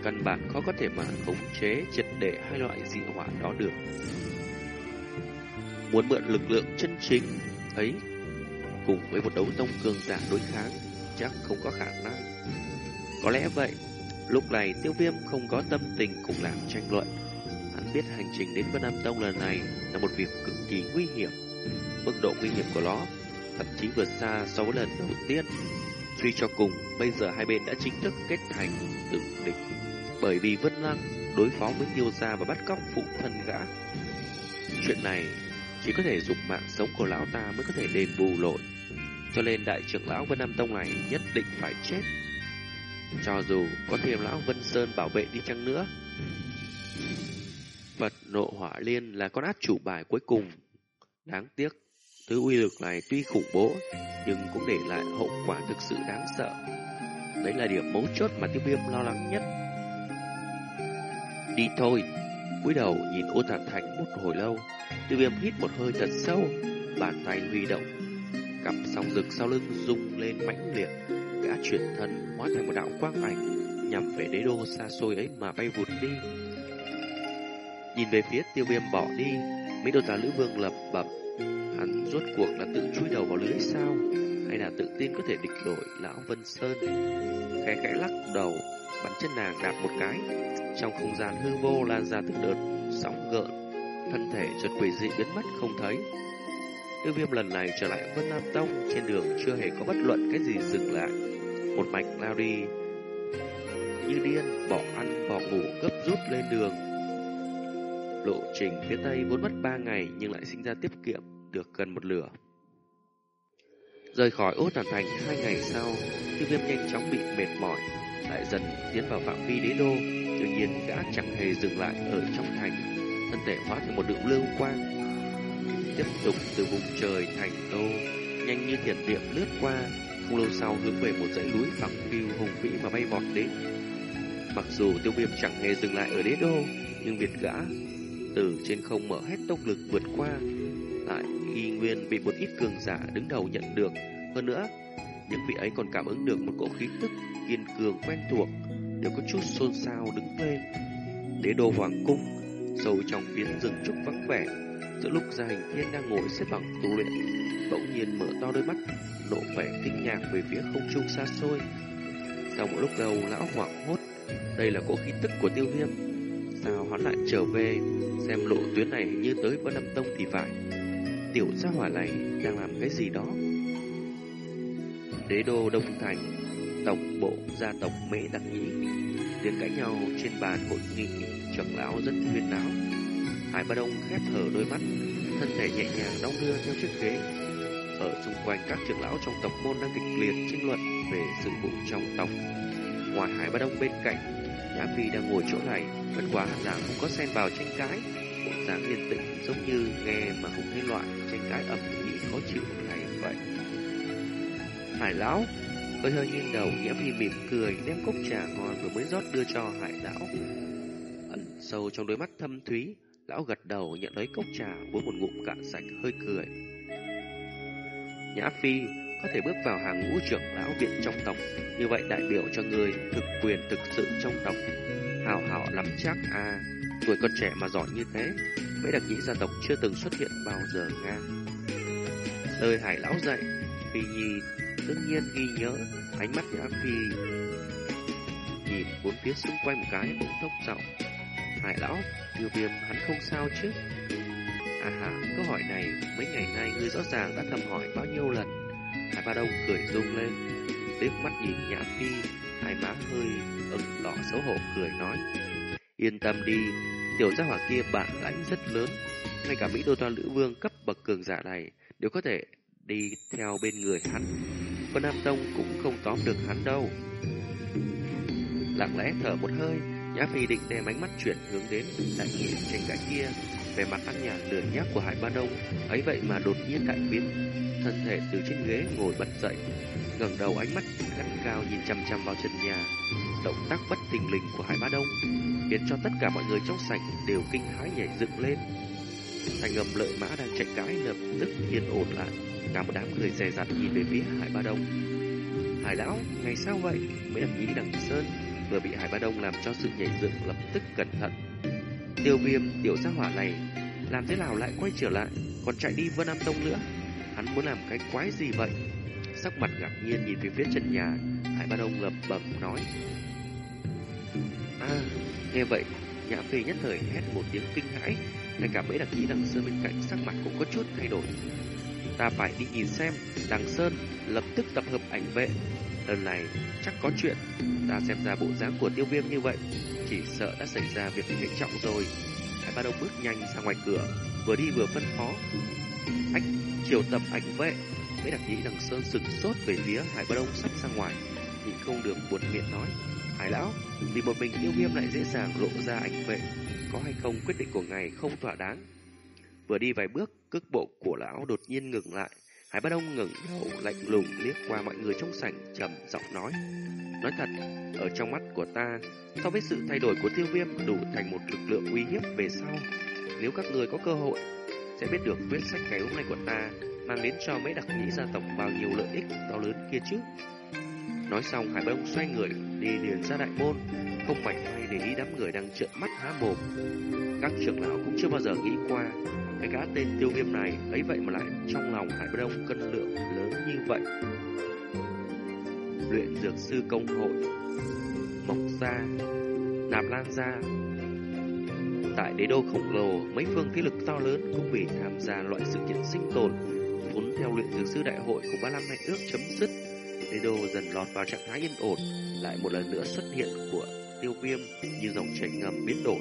căn bản khó có thể mà khống chế triệt để hai loại dị hỏa đó được. Muốn mượn lực lượng chân chính ấy cùng với một đấu tông cường giả đối kháng chắc không có khả năng. Có lẽ vậy, lúc này tiêu viêm không có tâm tình cùng làm tranh luận. Hắn biết hành trình đến Vân Nam Tông lần này là một việc cực kỳ nguy hiểm. Mức độ nguy hiểm của nó thậm chí vượt xa so với lần đầu tiên. Suy cho cùng, bây giờ hai bên đã chính thức kết thành tử địch. Bởi vì Vân Lăng đối phó với tiêu gia và bắt cóc phụ thân gã. Chuyện này chỉ có thể dùng mạng sống của lão ta mới có thể đền bù lỗi. Cho nên đại trưởng lão Vân Nam Tông này nhất định phải chết. Cho dù có thêm lão Vân Sơn bảo vệ đi chăng nữa, Phật nộ hỏa liên là con át chủ bài cuối cùng. Đáng tiếc, thứ uy lực này tuy khủng bố, nhưng cũng để lại hậu quả thực sự đáng sợ. Đấy là điểm mấu chốt mà tiêu viêm lo lắng nhất. Đi thôi, cúi đầu nhìn ô thản thành một hồi lâu, tiêu viêm hít một hơi thật sâu, bàn tay huy động, cặp song rực sau lưng rung lên mãnh liệt, gã chuyển thân hóa thành một đạo quang ảnh, nhằm về đế đô xa xôi ấy mà bay vụt đi. Nhìn về phía tiêu viêm bỏ đi, mấy đô tá Lữ Vương lập bẩm. Hắn rốt cuộc là tự chui đầu vào lưới sao? Hay là tự tin có thể địch đổi Lão Vân Sơn? Khẽ khẽ lắc đầu, bắn chân nàng đạp một cái. Trong không gian hư vô lan ra từng đợt, sóng gợn. Thân thể chợt quỷ dị biến mất không thấy. Tiêu viêm lần này trở lại Vân Nam Tông, trên đường chưa hề có bất luận cái gì dừng lại. Một mạch lao đi, như điên, bỏ ăn, bỏ ngủ, gấp rút lên đường Lộ trình phía Tây vốn mất ba ngày nhưng lại sinh ra tiết kiệm được gần một lửa. Rời khỏi ốt tàn thành hai ngày sau, tiêu viêm nhanh chóng bị mệt mỏi, lại dần tiến vào phạm vi đế đô. Tuy nhiên đã chẳng hề dừng lại ở trong thành, thân thể hóa thành một đường lưu quang. Tiếp tục từ vùng trời thành đô, nhanh như thiền điện lướt qua, không lâu sau hướng về một dãy núi phẳng phiu hùng vĩ mà bay vọt đến. Mặc dù tiêu viêm chẳng hề dừng lại ở đế đô, nhưng việt gã từ trên không mở hết tốc lực vượt qua, lại y nguyên bị một ít cường giả đứng đầu nhận được. Hơn nữa, những vị ấy còn cảm ứng được một cỗ khí tức kiên cường quen thuộc, đều có chút xôn xao đứng lên. Đế đô hoàng cung, sâu trong phiến rừng trúc vắng vẻ, giữa lúc gia hình thiên đang ngồi xếp bằng tu luyện, bỗng nhiên mở to đôi mắt, lộ vẻ kinh ngạc về phía không trung xa xôi. Sau một lúc lâu, lão hoảng hốt, đây là cỗ khí tức của tiêu viêm. Sao hắn lại trở về? Xem lộ tuyến này như tới Vân Nam Tông thì phải Tiểu gia hỏa này đang làm cái gì đó Đế đô Đông Thành Tổng bộ gia tộc Mễ Đặc Nhĩ Tiếng cãi nhau trên bàn hội nghị trưởng lão rất huyên náo Hải Ba Đông khép hở đôi mắt Thân thể nhẹ nhàng đong đưa theo chiếc ghế ở xung quanh các trưởng lão trong tộc môn đang kịch liệt tranh luận về sự vụ trong tộc. Ngoài Hải Ba Đông bên cạnh Nhã Phi đang ngồi chỗ này. Bất quá là không có xen vào tranh cãi. Bộ dáng yên tĩnh giống như nghe mà không thấy loại tranh cãi ẩm ý khó chịu này vậy. Hải lão hơi hơi nghiêng đầu Nhã Phi mỉm cười, đem cốc trà ngon vừa mới rót đưa cho hải lão. Ẩn sâu trong đôi mắt thâm thúy, Lão gật đầu nhận lấy cốc trà uống một ngụm cạn sạch, hơi cười. Nhã Phi có thể bước vào hàng ngũ trưởng lão viện trong tộc. Như vậy đại biểu cho người thực quyền thực sự trong tộc. Hào hảo lắm chắc à. Tuổi còn trẻ mà giỏi như thế mấy đặc nhĩ gia tộc chưa từng xuất hiện bao giờ nga. Lời hải lão dạy, phi nhi đương nhiên ghi nhớ ánh mắt nhã phi. Nhìn bốn phía xung quanh một cái bỗng thốc giọng hải lão như viêm, hắn không sao chứ? À hà câu hỏi này mấy ngày nay ngươi rõ ràng đã thầm hỏi bao nhiêu lần Hải Ba Đông cười rung lên, liếc mắt nhìn Nhã Phi, hai má hơi ửng đỏ xấu hổ cười nói. Yên tâm đi, tiểu gia hỏa kia bản lãnh rất lớn, ngay cả Mỹ Đô Toa Lữ Vương cấp bậc cường giả này đều có thể đi theo bên người hắn. Còn Nam Tông cũng không tóm được hắn đâu. Lặng lẽ thở một hơi, Nhã Phi định đem ánh mắt chuyển hướng đến đại nghĩa tranh cãi kia về mặt ăn nhàn lười nhác của Hải Ba Đông, ấy vậy mà đột nhiên đại biến, thân thể từ trên ghế ngồi bật dậy, ngẩng đầu ánh mắt gắt cao nhìn chằm chằm vào chân nhà. Động tác bất tình lình của Hải Ba Đông khiến cho tất cả mọi người trong sảnh đều kinh hãi nhảy dựng lên. Thành ngầm lợi mã đang chạy cãi lập tức yên ổn lại, cả một đám người dè dặt nhìn về phía Hải Ba Đông. Hải lão, ngày sao vậy? Mấy đằng nhĩ đằng sơn vừa bị Hải Ba Đông làm cho sự nhảy dựng lập tức cẩn thận. Tiêu viêm tiểu gia hỏa này làm thế nào lại quay trở lại, còn chạy đi Vân Nam Tông nữa? Hắn muốn làm cái quái gì vậy? Sắc mặt ngạc nhiên nhìn về phía chân nhà, Hải Ba Đông lập bẩm nói. À, nghe vậy, Nhã Phi nhất thời hét một tiếng kinh hãi, ngay cả mấy đặc nhĩ đằng sơn bên cạnh sắc mặt cũng có chút thay đổi. Ta phải đi nhìn xem, đằng sơn lập tức tập hợp ảnh vệ. Lần này chắc có chuyện, ta xem ra bộ dáng của tiêu viêm như vậy, chỉ sợ đã xảy ra việc hệ trọng rồi. Ba Đông bước nhanh ra ngoài cửa, vừa đi vừa phân phó. Ách, triệu tập ảnh vệ. Mấy đặc nhĩ đằng sơn sừng sốt về phía Hải Ba Đông sắp ra ngoài. nhìn không được buồn miệng nói. Hải lão, vì một mình tiêu viêm lại dễ dàng lộ ra ảnh vệ, có hay không quyết định của ngài không thỏa đáng. Vừa đi vài bước, cước bộ của lão đột nhiên ngừng lại. Hải Bá Đông ngẩng đầu lạnh lùng liếc qua mọi người trong sảnh trầm giọng nói. Nói thật, ở trong mắt của ta, so với sự thay đổi của tiêu viêm đủ thành một lực lượng uy hiếp về sau. Nếu các người có cơ hội, sẽ biết được quyết sách ngày hôm nay của ta mang đến cho mấy đặc nhĩ gia tộc bao nhiêu lợi ích to lớn kia chứ. Nói xong, Hải Bá Đông xoay người đi liền ra đại môn, không mảnh may để ý đám người đang trợn mắt há mồm. Các trưởng lão cũng chưa bao giờ nghĩ qua cái gã tên tiêu viêm này ấy vậy mà lại trong lòng Hải Bá Đông cân lượng lớn như vậy. Luyện dược sư công hội Mộc Gia Nạp Lan Gia Tại đế đô khổng lồ, mấy phương thế lực to lớn cũng vì tham gia loại sự kiện sinh tồn vốn theo luyện dược sư đại hội của ba năm hạnh ước chấm dứt. Đế đô dần lọt vào trạng thái yên ổn, lại một lần nữa xuất hiện của tiêu viêm như dòng chảy ngầm biến đổi,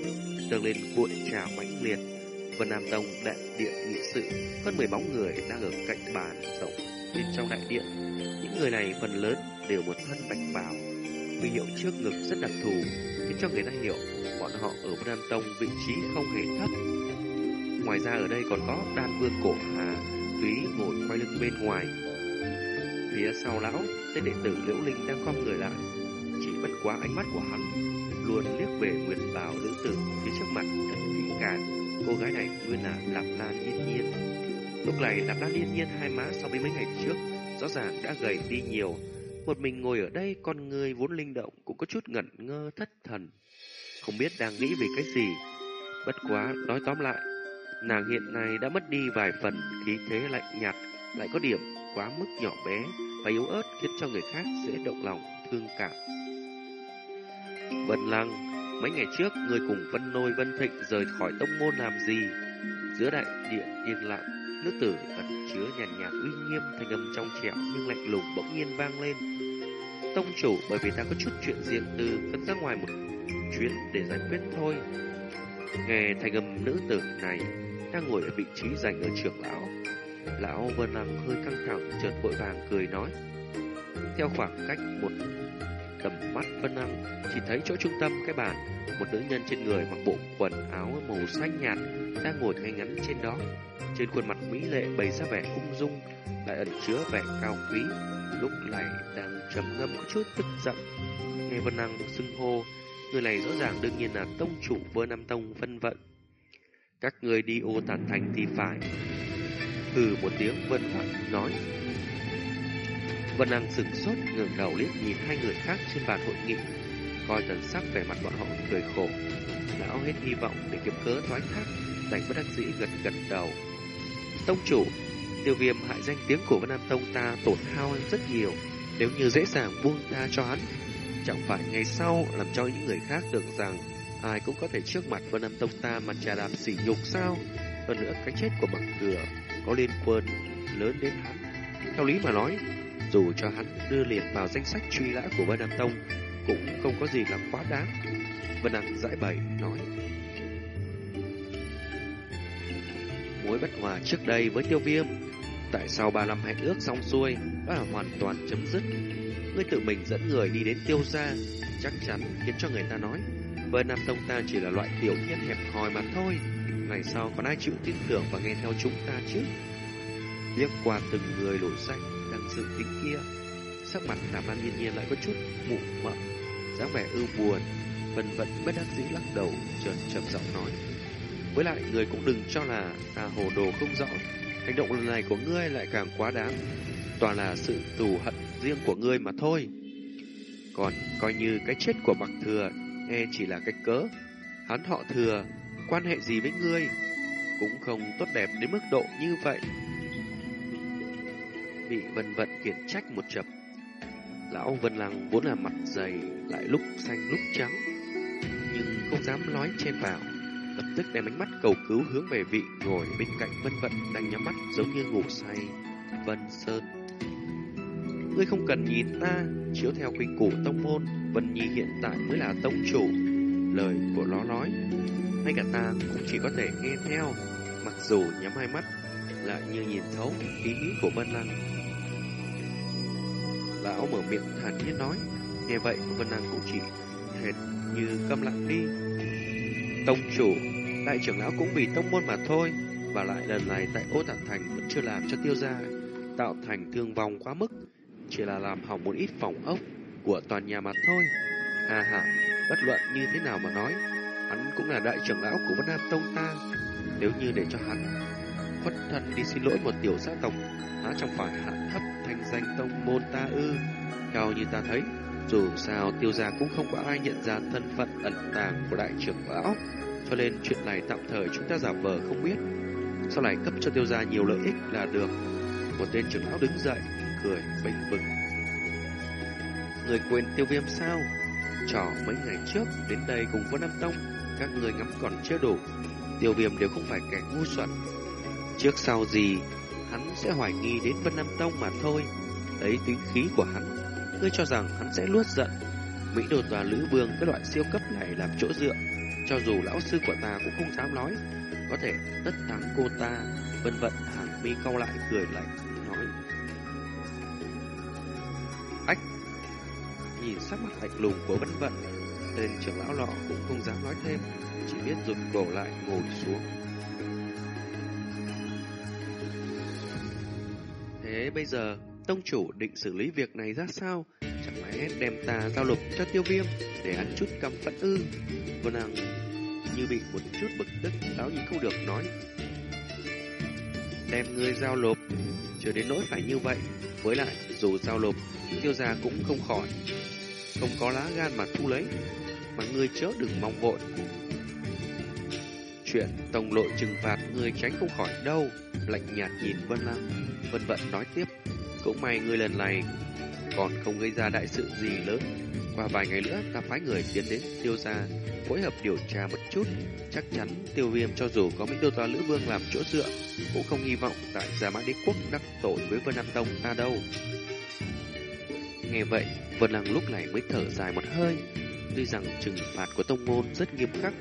dâng lên cuộn trào mãnh liệt. Vân Nam Tông đại điện nghị sự, hơn 10 bóng người đang ở cạnh bàn rộng bên trong đại điện. Những người này phần lớn đều một thân bạch bào, huy hiệu trước ngực rất đặc thù, khiến cho người ta hiểu bọn họ ở Vân Nam Tông vị trí không hề thấp. Ngoài ra ở đây còn có đan vương cổ hà, túy ngồi quay lưng bên ngoài. Phía sau lão, tên đệ tử Liễu Linh đang khom người lại, chỉ bất quá ánh mắt của hắn luôn liếc về nguyệt bào nữ tử phía trước mặt thật kỹ càng. Cô gái này nguyên là Lạp Lan Yên Nhiên. Lúc này Lạp Lan Yên Nhiên hai má so với mấy ngày trước rõ ràng đã gầy đi nhiều. Một mình ngồi ở đây, con người vốn linh động cũng có chút ngẩn ngơ thất thần. Không biết đang nghĩ về cái gì. Bất quá, nói tóm lại, nàng hiện nay đã mất đi vài phần khí thế lạnh nhạt, lại có điểm quá mức nhỏ bé và yếu ớt khiến cho người khác dễ động lòng, thương cảm. Vân Lăng, mấy ngày trước người cùng Vân Nôi Vân Thịnh rời khỏi tông môn làm gì? Giữa đại điện yên lặng, nữ tử ẩn chứa nhàn nhạt uy nghiêm thanh âm trong trẻo nhưng lạnh lùng bỗng nhiên vang lên. Tông chủ bởi vì ta có chút chuyện riêng tư cần ra ngoài một chuyến để giải quyết thôi. Nghe thanh âm nữ tử này đang ngồi ở vị trí dành ở trưởng lão. Lão Vân Lăng hơi căng thẳng chợt vội vàng cười nói. Theo khoảng cách một tầm mắt Vân năng chỉ thấy chỗ trung tâm cái bàn một nữ nhân trên người mặc bộ quần áo màu xanh nhạt đang ngồi ngay ngắn trên đó. Trên khuôn mặt mỹ lệ bày ra vẻ ung dung, lại ẩn chứa vẻ cao quý. Lúc này đang trầm ngâm có chút tức giận. Nghe Vân Năng được xưng hô, người này rõ ràng đương nhiên là tông chủ Vân Nam tông vân vận. Các người đi ô tàn thành thì phải. Hừ một tiếng vân năng nói. Vân Năng sửng sốt ngẩng đầu liếc nhìn hai người khác trên bàn hội nghị coi thần sắc vẻ mặt bọn họ cười khổ. Lão hết hy vọng để kiếm cớ thoái thác, đành bất đắc dĩ gật gật đầu. Tông chủ, tiêu viêm hại danh tiếng của Vân Nam Tông ta tổn hao rất nhiều. Nếu như dễ dàng buông tha cho hắn, chẳng phải ngày sau làm cho những người khác tưởng rằng ai cũng có thể trước mặt Vân Nam Tông ta mà trà đạp sỉ nhục sao? Hơn nữa cái chết của bằng thừa có liên quan lớn đến hắn. Theo lý mà nói, dù cho hắn đưa liệt vào danh sách truy lã của Vân Nam Tông, cũng không có gì là quá đáng. Vân Nam giải bày nói. Mối bất hòa trước đây với tiêu viêm, tại sao ba năm hẹn ước xong xuôi, đã là hoàn toàn chấm dứt. Ngươi tự mình dẫn người đi đến tiêu gia, chắc chắn khiến cho người ta nói, Vân Nam Tông ta chỉ là loại tiểu nhân hẹp hòi mà thôi. Ngày sau còn ai chịu tin tưởng và nghe theo chúng ta chứ? Liếc qua từng người nổi danh dự tính kia, sắc mặt Nam An nhiên nhiên lại có chút mụ mợ dáng vẻ ưu buồn, vân vân bất đắc dĩ lắc đầu, trần trầm giọng nói. Với lại, người cũng đừng cho là ta hồ đồ không rõ. Hành động lần này của ngươi lại càng quá đáng. Toàn là sự tù hận riêng của ngươi mà thôi. Còn coi như cái chết của bậc thừa nghe chỉ là cái cớ. Hắn họ thừa, quan hệ gì với ngươi? Cũng không tốt đẹp đến mức độ như vậy. Bị vân vận khiển trách một chập Lão Vân Lăng vốn là mặt dày, lại lúc xanh lúc trắng, nhưng không dám nói trên vào. Lập tức đem ánh mắt cầu cứu hướng về vị ngồi bên cạnh Vân Vận đang nhắm mắt giống như ngủ say. Vân Sơn. Ngươi không cần nhìn ta, chiếu theo quy củ tông môn, Vân Nhi hiện tại mới là tông chủ. Lời của nó nói, ngay cả ta cũng chỉ có thể nghe theo, mặc dù nhắm hai mắt, lại như nhìn thấu ý nghĩ của Vân Lăng. Lão mở miệng thản nhiên nói Nghe vậy, Vân Năng cũng chỉ hệt như câm lặng đi. Tông chủ, đại trưởng lão cũng vì tông môn mà thôi, và lại lần này tại ô tản thành vẫn chưa làm cho tiêu gia tạo thành thương vong quá mức, chỉ là làm hỏng một ít phòng ốc của toàn nhà mà thôi. Hà hà, bất luận như thế nào mà nói, hắn cũng là đại trưởng lão của Vân Nam Tông ta. Nếu như để cho hắn khuất thân đi xin lỗi một tiểu gia tộc, há chẳng phải hạ thấp thành danh tông môn ta ư? Theo như ta thấy, dù sao tiêu gia cũng không có ai nhận ra thân phận ẩn tàng của đại trưởng lão, cho nên chuyện này tạm thời chúng ta giả vờ không biết. Sau này cấp cho tiêu gia nhiều lợi ích là được. Một tên trưởng lão đứng dậy, cười bình vực. Người quên tiêu viêm sao? Trò mấy ngày trước đến đây cùng với Nam Tông, các người ngắm còn chưa đủ. Tiêu viêm đều không phải kẻ ngu xuẩn. Trước sau gì, hắn sẽ hoài nghi đến Vân Nam Tông mà thôi. Lấy tính khí của hắn, ngươi cho rằng hắn sẽ luốt giận. Mỹ đồ tòa Lữ Vương cái loại siêu cấp này làm chỗ dựa, cho dù lão sư của ta cũng không dám nói, có thể tất thắng cô ta. Vân vận hàng mi cau lại cười lạnh, nói. Ách! Nhìn sắc mặt lạnh lùng của vân vận, tên trưởng lão lọ cũng không dám nói thêm, chỉ biết rụt cổ lại ngồi xuống. Bây giờ, tông chủ định xử lý việc này ra sao? Chẳng lẽ đem ta giao lục cho tiêu viêm để ăn chút căm phẫn ư? Vân nàng như bị một chút bực tức, lão nhìn không được nói. Đem ngươi giao lục chưa đến nỗi phải như vậy. Với lại, dù giao lục tiêu gia cũng không khỏi. Không có lá gan mà thu lấy, mà ngươi chớ đừng mong vội. Chuyện tổng lộ trừng phạt ngươi tránh không khỏi đâu. Lạnh nhạt nhìn Vân Lăng, Vân Vận nói tiếp. Cũng may ngươi lần này còn không gây ra đại sự gì lớn. Qua vài ngày nữa ta phái người tiến đến tiêu gia phối hợp điều tra một chút. Chắc chắn tiêu viêm cho dù có Minh Đô Toa Lữ Vương làm chỗ dựa, cũng không hy vọng tại Gia Mã Đế Quốc đắc tội với Vân Nam Tông ta đâu. Nghe vậy, Vân Lăng lúc này mới thở dài một hơi. Tuy rằng trừng phạt của tông môn rất nghiêm khắc,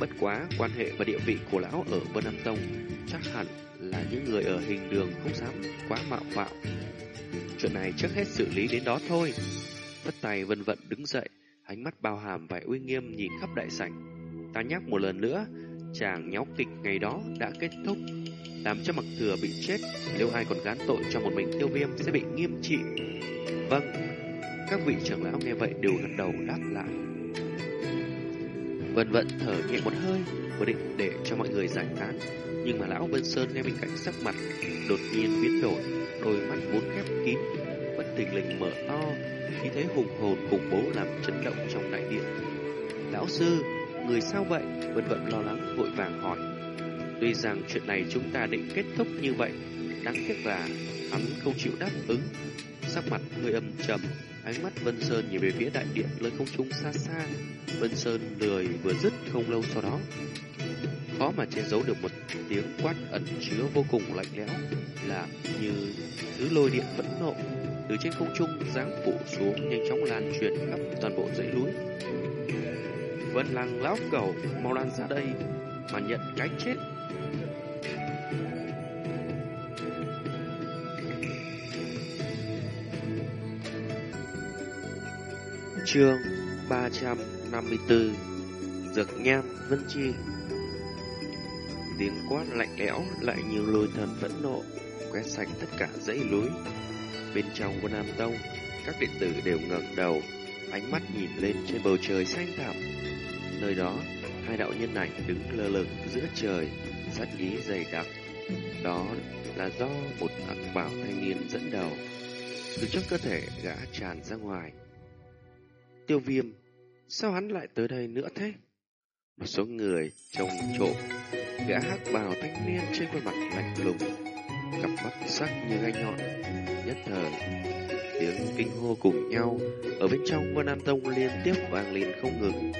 bất quá quan hệ và địa vị của lão ở Vân Nam Tông chắc hẳn là những người ở hình đường không dám quá mạo mạo. Chuyện này trước hết xử lý đến đó thôi. Bất tay vân vận đứng dậy, ánh mắt bao hàm vẻ uy nghiêm nhìn khắp đại sảnh. Ta nhắc một lần nữa, chàng nháo kịch ngày đó đã kết thúc, làm cho mặc thừa bị chết, nếu ai còn gán tội cho một mình tiêu viêm sẽ bị nghiêm trị. Vâng, các vị trưởng lão nghe vậy đều gật đầu đáp lại. Vân vận thở nhẹ một hơi, vừa định để cho mọi người giải tán, nhưng mà lão Vân Sơn nghe bên cạnh sắc mặt đột nhiên biến đổi, đôi mắt vốn khép kín, bất tình lình mở to, khi thế hùng hồn khủng bố làm chấn động trong đại điện. Lão sư, người sao vậy? Vân vận lo lắng vội vàng hỏi. Tuy rằng chuyện này chúng ta định kết thúc như vậy, đáng tiếc là hắn không chịu đáp ứng. Sắc mặt hơi âm trầm, ánh mắt Vân Sơn nhìn về phía đại điện nơi không trung xa xa. Vân Sơn lười vừa dứt không lâu sau đó. Khó mà che giấu được một tiếng quát ẩn chứa vô cùng lạnh lẽo, là như thứ lôi điện phẫn nộ từ trên không trung giáng phủ xuống nhanh chóng lan truyền khắp toàn bộ dãy núi. Vân Lăng lão cầu mau lan ra đây mà nhận cái chết. Chương 354 Dược Nham Vân Chi Tiếng quát lạnh lẽo lại như lôi thần phẫn nộ quét sạch tất cả dãy núi Bên trong của Nam Tông, các đệ tử đều ngẩng đầu, ánh mắt nhìn lên trên bầu trời xanh thẳm. Nơi đó, hai đạo nhân ảnh đứng lơ lửng giữa trời, sát ý dày đặc. Đó là do một ác bảo thanh niên dẫn đầu. Từ trong cơ thể gã tràn ra ngoài. Tiêu viêm, sao hắn lại tới đây nữa thế? Một số người trông trộm, gã hắc bào thanh niên trên khuôn mặt lạnh lùng, cặp mắt sắc như gai nhọn, nhất thời tiếng kinh hô cùng nhau ở bên trong Vân Nam Tông liên tiếp vang lên không ngừng.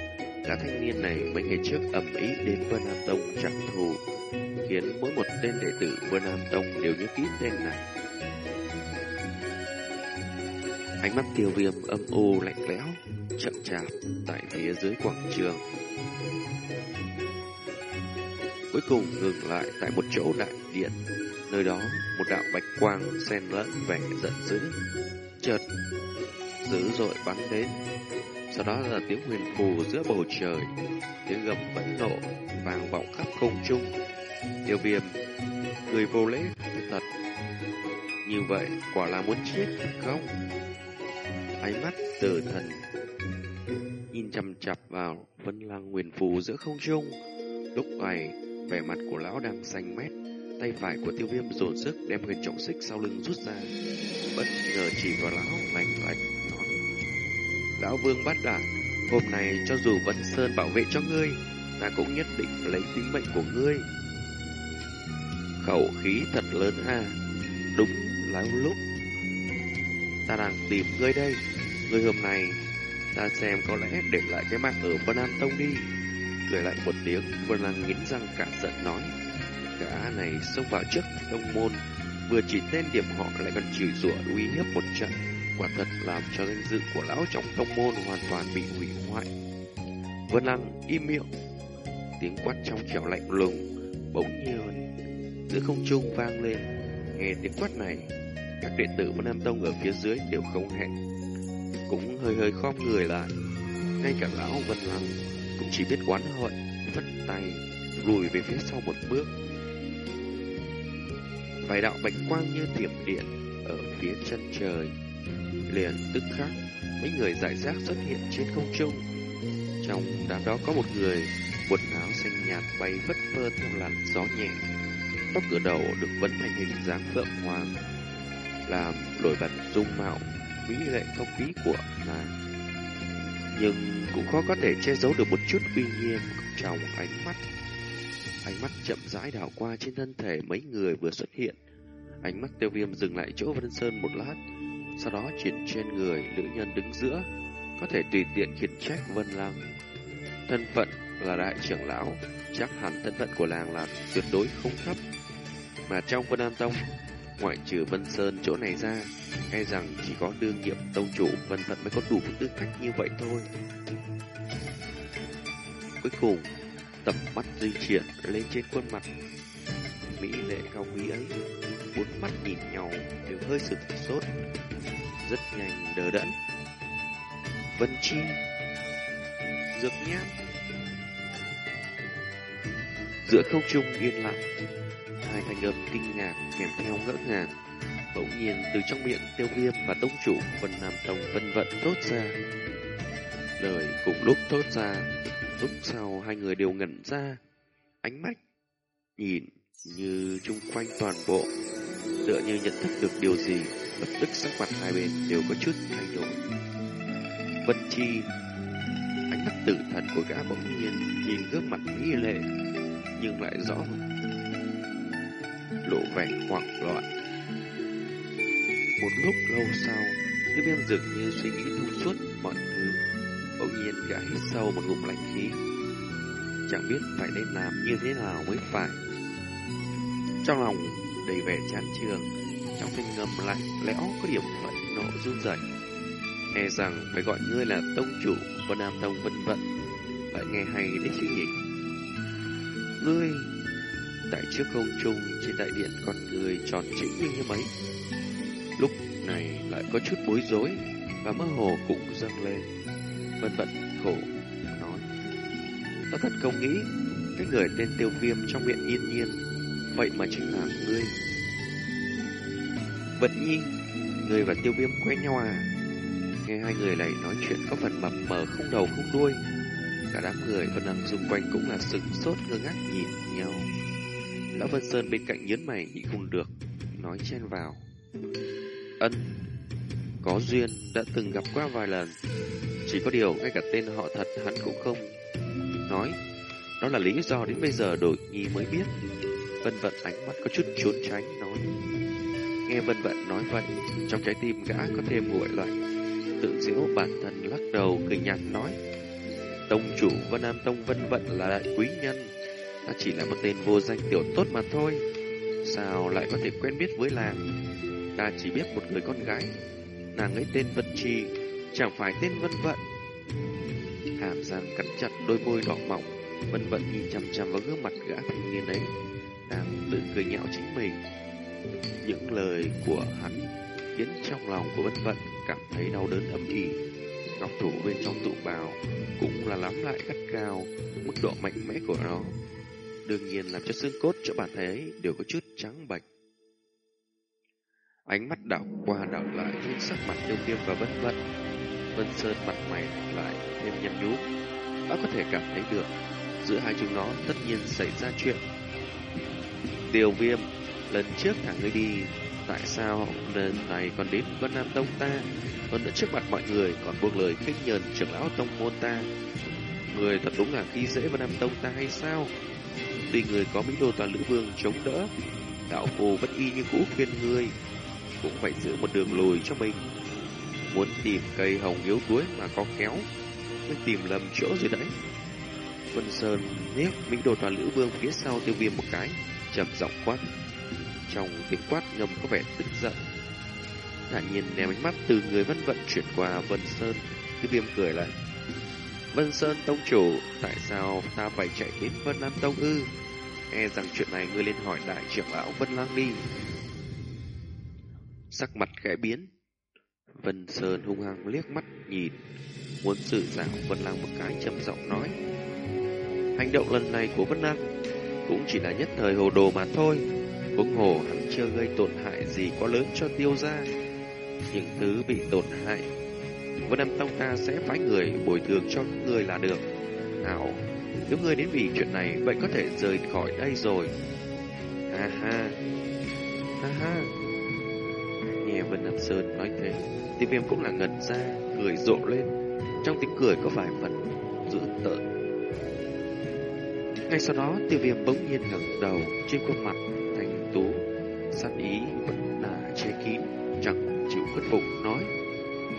gã thanh niên này mấy ngày trước ẩm ý đến Vân Nam Tông trả thù, khiến mỗi một tên đệ tử Vân Nam Tông đều nhớ kỹ tên này. Ánh mắt tiêu viêm âm u lạnh lẽo, chậm chạp tại phía dưới quảng trường. Cuối cùng ngừng lại tại một chỗ đại điện Nơi đó, một đạo bạch quang xen lẫn vẻ giận dữ. Chợt, dữ dội bắn đến. Sau đó là tiếng huyền phù giữa bầu trời, tiếng gầm phẫn nộ vang vọng khắp không trung. Tiêu viêm, người vô lễ thật. Như vậy, quả là muốn chết không? Ánh mắt tử thần nhìn chằm chặp vào vân lăng nguyền phù giữa không trung. Lúc này, vẻ mặt của lão đang xanh mét, tay phải của tiêu viêm dồn sức đem huyền trọng xích sau lưng rút ra. Bất ngờ chỉ vào lão lạnh lạnh nói. Lão vương bắt đản, hôm nay cho dù Vân Sơn bảo vệ cho ngươi, ta cũng nhất định lấy tính mệnh của ngươi. Khẩu khí thật lớn ha, đúng là lúc. Ta đang tìm ngươi đây, ngươi hôm nay ta xem có lẽ để lại cái mạng ở Vân An Tông đi. Cười lại một tiếng, Vân An nghiến răng cả giận nói. Gã này xông vào trước tông môn, vừa chỉ tên điểm họ lại còn chửi rủa uy hiếp một trận. Quả thật làm cho danh dự của lão trong tông môn hoàn toàn bị hủy hoại. Vân Lăng im miệng, tiếng quát trong trẻo lạnh lùng, bỗng nhiên giữa không trung vang lên. Nghe tiếng quát này, các đệ tử của Nam Tông ở phía dưới đều không hẹn, cũng hơi hơi khom người lại. Ngay cả lão Vân Lăng cũng chỉ biết oán hận, vất tay, lùi về phía sau một bước. Vài đạo bạch quang như thiểm điện ở phía chân trời. Liền tức khắc, mấy người giải rác xuất hiện trên không trung. Trong đám đó có một người, quần áo xanh nhạt bay vất vơ theo làn gió nhẹ. Tóc cửa đầu được vấn thành hình dáng phượng hoàng, làm nổi bật dung mạo, mỹ lệ phong phí của nàng nhưng cũng khó có thể che giấu được một chút uy nghiêm trong ánh mắt. Ánh mắt chậm rãi đảo qua trên thân thể mấy người vừa xuất hiện. Ánh mắt tiêu viêm dừng lại chỗ Vân Sơn một lát, sau đó chuyển trên người nữ nhân đứng giữa, có thể tùy tiện khiển trách Vân Lăng. Thân phận là đại trưởng lão, chắc hẳn thân phận của làng là tuyệt đối không thấp. Mà trong Vân An Tông, ngoại trừ Vân Sơn chỗ này ra, e rằng chỉ có đương nhiệm tông chủ Vân phận mới có đủ tư cách như vậy thôi. Cuối cùng, tầm mắt di chuyển lên trên khuôn mặt mỹ lệ cao quý ấy, bốn mắt nhìn nhau đều hơi sực sốt, rất nhanh đờ đẫn. Vân Chi, Dược nhát giữa không trung yên lặng, hai thanh âm kinh ngạc kèm theo ngỡ ngàng bỗng nhiên từ trong miệng tiêu viêm và tông chủ Vân Nam Tông vân vận thốt ra. Lời cùng lúc thốt ra, lúc sau hai người đều ngẩn ra, ánh mắt nhìn như chung quanh toàn bộ, tựa như nhận thức được điều gì, lập tức sắc mặt hai bên đều có chút thay đổi. Vân Chi, ánh mắt tử thần của gã bỗng nhiên nhìn gương mặt nghi lệ, nhưng lại rõ lộ vẻ hoảng loạn. Một lúc lâu sau, tiêu viêm dường như suy nghĩ thông suốt mọi thứ. Bỗng nhiên gã hít sâu một ngụm lạnh khí. Chẳng biết phải nên làm như thế nào mới phải. Trong lòng đầy vẻ chán trường, trong thanh ngầm lạnh lẽo có điểm phẫn nộ run rẩy. E rằng phải gọi ngươi là tông chủ Vân Nam Tông vân vận, lại nghe hay đấy chứ nhỉ? Ngươi, tại trước không trung trên đại điện con người tròn chỉnh như mấy Lúc này lại có chút bối rối và mơ hồ cũng dâng lên. Vân vận khổ nói. Ta thật không nghĩ cái người tên tiêu viêm trong miệng yên nhiên vậy mà chính là ngươi. Vật nhi, người và tiêu viêm quen nhau à? Nghe hai người này nói chuyện có phần mập mờ không đầu không đuôi. Cả đám người vẫn đang xung quanh cũng là sừng sốt ngơ ngác nhìn nhau. Lão Vân Sơn bên cạnh nhớn mày nhịn không được, nói chen vào. Ân Có duyên đã từng gặp qua vài lần. Chỉ có điều ngay cả tên họ thật hắn cũng không. Nói Đó là lý do đến bây giờ đội nhi mới biết. Vân vận ánh mắt có chút trốn tránh nói. Nghe vân vận nói vậy Trong trái tim gã có thêm nguội lạnh Tự diễu bản thân lắc đầu cười nhạt nói. Tông chủ Vân Nam Tông Vân Vận là đại quý nhân. Ta chỉ là một tên vô danh tiểu tốt mà thôi. Sao lại có thể quen biết với làng? Ta chỉ biết một người con gái. Nàng ấy tên Vân Chi Chẳng phải tên Vân Vận. Hàm răng cắn chặt đôi môi đỏ mỏng Vân Vận nhìn chăm chăm vào gương mặt gã thanh niên ấy Đang tự cười nhạo chính mình. Những lời của hắn Khiến trong lòng của Vân Vận cảm thấy đau đớn âm ỉ. Ngọc thủ bên trong tụ bào cũng là lắm lại gắt cao, mức độ mạnh mẽ của nó. Đương nhiên làm cho xương cốt chỗ bàn tay ấy đều có chút trắng bạch. Ánh mắt đảo qua đảo lại trên sắc mặt tiêu viêm và vân vân. Vân Sơn mặt mày lại thêm nhăn nhú. Đã có thể cảm thấy được, giữa hai chúng nó tất nhiên xảy ra chuyện. Tiêu viêm, lần trước thằng ngươi đi, tại sao lần này còn đến Vân Nam Tông ta? Hơn nữa trước mặt mọi người còn buông lời khích nhờn trưởng lão tông môn ta. Người thật đúng là khi dễ Vân Nam Tông ta hay sao? Tuy người có Mỹ Đô Toàn Lữ Vương chống đỡ, đạo phù bất y như cũ khuyên ngươi, cũng phải giữ một đường lùi cho mình. Muốn tìm cây hồng yếu đuối mà có kéo, mới tìm lầm chỗ rồi đấy. Vân Sơn liếc Mỹ Đô Toàn Lữ Vương phía sau tiêu viêm một cái, trầm giọng quát. Trong tiếng quát ngầm có vẻ tức giận. Thản nhiên ném ánh mắt từ người vân vận chuyển qua Vân Sơn, tiêu viêm cười lại. Vân Sơn Tông Chủ, tại sao ta phải chạy đến Vân Nam Tông ư? E rằng chuyện này ngươi lên hỏi đại trưởng lão Vân Lang đi. Sắc mặt khẽ biến. Vân Sơn hung hăng liếc mắt nhìn, muốn sự dạo Vân Lang một cái trầm giọng nói. Hành động lần này của Vân Lang cũng chỉ là nhất thời hồ đồ mà thôi. Huống hồ hắn chưa gây tổn hại gì quá lớn cho tiêu gia. Những thứ bị tổn hại, Vân Nam Tông ta sẽ phái người bồi thường cho người là được. Nào, nếu ngươi đến vì chuyện này, vậy có thể rời khỏi đây rồi. Ha ha, ha ha. Nghe Vân Nam Sơn nói thế, tiêu viêm cũng là ngẩn ra, cười rộ lên. Trong tiếng cười có vài phần dữ tợn. Ngay sau đó, tiêu viêm bỗng nhiên ngẩng đầu trên khuôn mặt thành tú, sát ý vẫn là che kín, chẳng chịu khuất phục nói.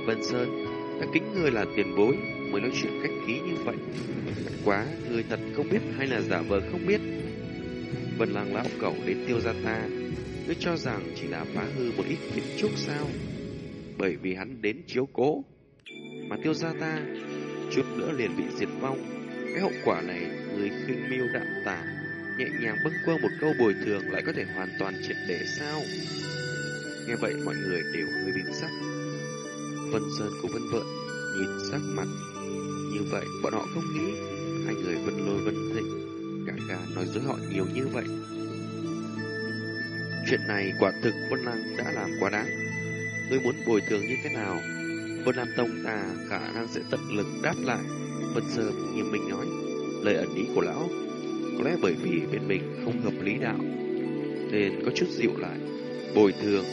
Vân Sơn, ta kính ngươi là tiền bối, mới nói chuyện cách khí như vậy. Thật quá, người thật không biết hay là giả vờ không biết. Vân Lang lão cẩu đến tiêu gia ta, ngươi cho rằng chỉ là phá hư một ít kiến trúc sao? Bởi vì hắn đến chiếu cố, mà tiêu gia ta chút nữa liền bị diệt vong. Cái hậu quả này người khinh miêu đạm tả, nhẹ nhàng bâng quơ một câu bồi thường lại có thể hoàn toàn triệt để sao? Nghe vậy mọi người đều hơi biến sắc. Vân Sơn cùng Vân Vợn nhìn sắc mặt như vậy, bọn họ không nghĩ hai người Vân Lôi Vân Thịnh cả gà nói dối họ nhiều như vậy. Chuyện này quả thực Vân Lăng đã làm quá đáng. Ngươi muốn bồi thường như thế nào? Vân Nam Tông ta khả năng sẽ tận lực đáp lại. Vân Sơn nghiêm minh nói, lời ẩn ý của lão có lẽ bởi vì bên mình không hợp lý đạo nên có chút dịu lại. Bồi thường,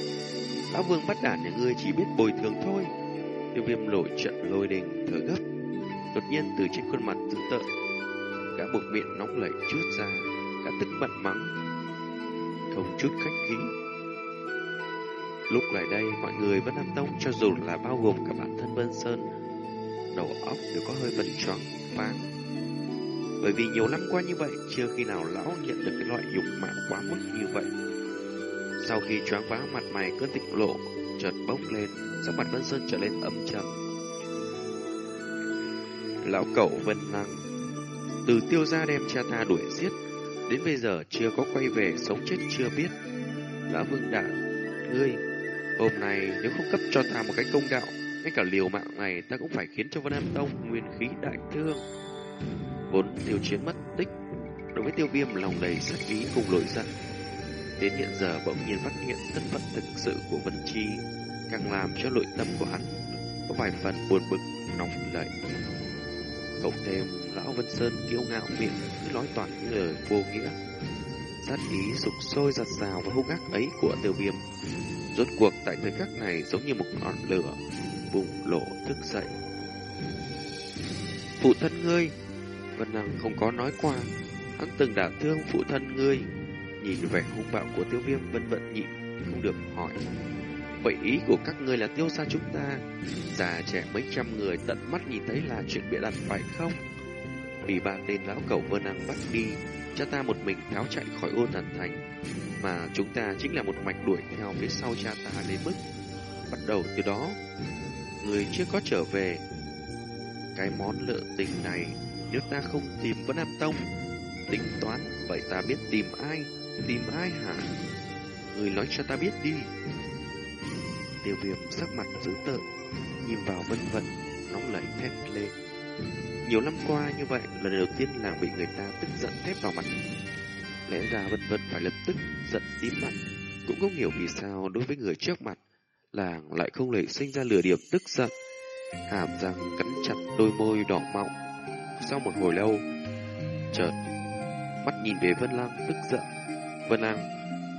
lão vương bắt đản nhà ngươi chỉ biết bồi thường thôi. Tiêu viêm nổi trận lôi đình thở gấp. Đột nhiên từ trên khuôn mặt dữ tợn, cả bụng miệng nóng lẩy chút ra, cả tức bận mắng, không chút khách khí. Lúc lại đây, mọi người vẫn Nam Tông cho dù là bao gồm cả bản thân Vân Sơn, đầu óc đều có hơi phần tròn váng. Bởi vì nhiều năm qua như vậy, chưa khi nào lão nhận được cái loại dục mạng quá mức như vậy. Sau khi choáng váng mặt mày cơn tịch lộ, chợt bốc lên, sắc mặt Vân Sơn trở lên âm trầm. Lão cẩu Vân năng từ tiêu gia đem cha ta đuổi giết, đến bây giờ chưa có quay về sống chết chưa biết. Lão Vương Đạo, ngươi, hôm nay nếu không cấp cho ta một cái công đạo, ngay cả liều mạng này ta cũng phải khiến cho Vân Nam Tông nguyên khí đại thương. Vốn tiêu chiến mất tích, đối với tiêu viêm lòng đầy sát ý cùng lỗi giận. Đến hiện giờ bỗng nhiên phát hiện thân phận thực sự của Vân Chi, càng làm cho nội tâm của hắn có vài phần buồn bực, nóng lạnh. Cộng thêm lão Vân Sơn kiêu ngạo miệng cứ nói toàn những lời vô nghĩa. Sát ý sục sôi giặt rào và hung ác ấy của tiêu viêm. Rốt cuộc tại thời khắc này giống như một ngọn lửa bùng lộ thức dậy. Phụ thân ngươi, Vân Năng không có nói qua, hắn từng đả thương phụ thân ngươi. Nhìn vẻ hung bạo của tiêu viêm vẫn vẫn nhịn, không được hỏi. Vậy ý của các ngươi là tiêu xa chúng ta, già trẻ mấy trăm người tận mắt nhìn thấy là chuyện bịa đặt phải không? Vì ba tên lão cẩu Vân Năng bắt đi, cha ta một mình tháo chạy khỏi ô thần thành, mà chúng ta chính là một mạch đuổi theo phía sau cha ta đến mức. Bắt đầu từ đó, người chưa có trở về. Cái món lợ tình này, nếu ta không tìm Vân Nam Tông, tính toán, vậy ta biết tìm ai, tìm ai hả? Người nói cho ta biết đi. Tiêu viêm sắc mặt dữ tợn, nhìn vào vân vân nóng lẩy thét lên. Nhiều năm qua như vậy, lần đầu tiên làng bị người ta tức giận thép vào mặt. Lẽ ra vân vân phải lập tức giận tím mặt, cũng không hiểu vì sao đối với người trước mặt, làng lại không lệ sinh ra lửa điểm tức giận. Hàm răng cắn chặt đôi môi đỏ mọng. Sau một hồi lâu, chợt mắt nhìn về Vân lang tức giận. Vân An,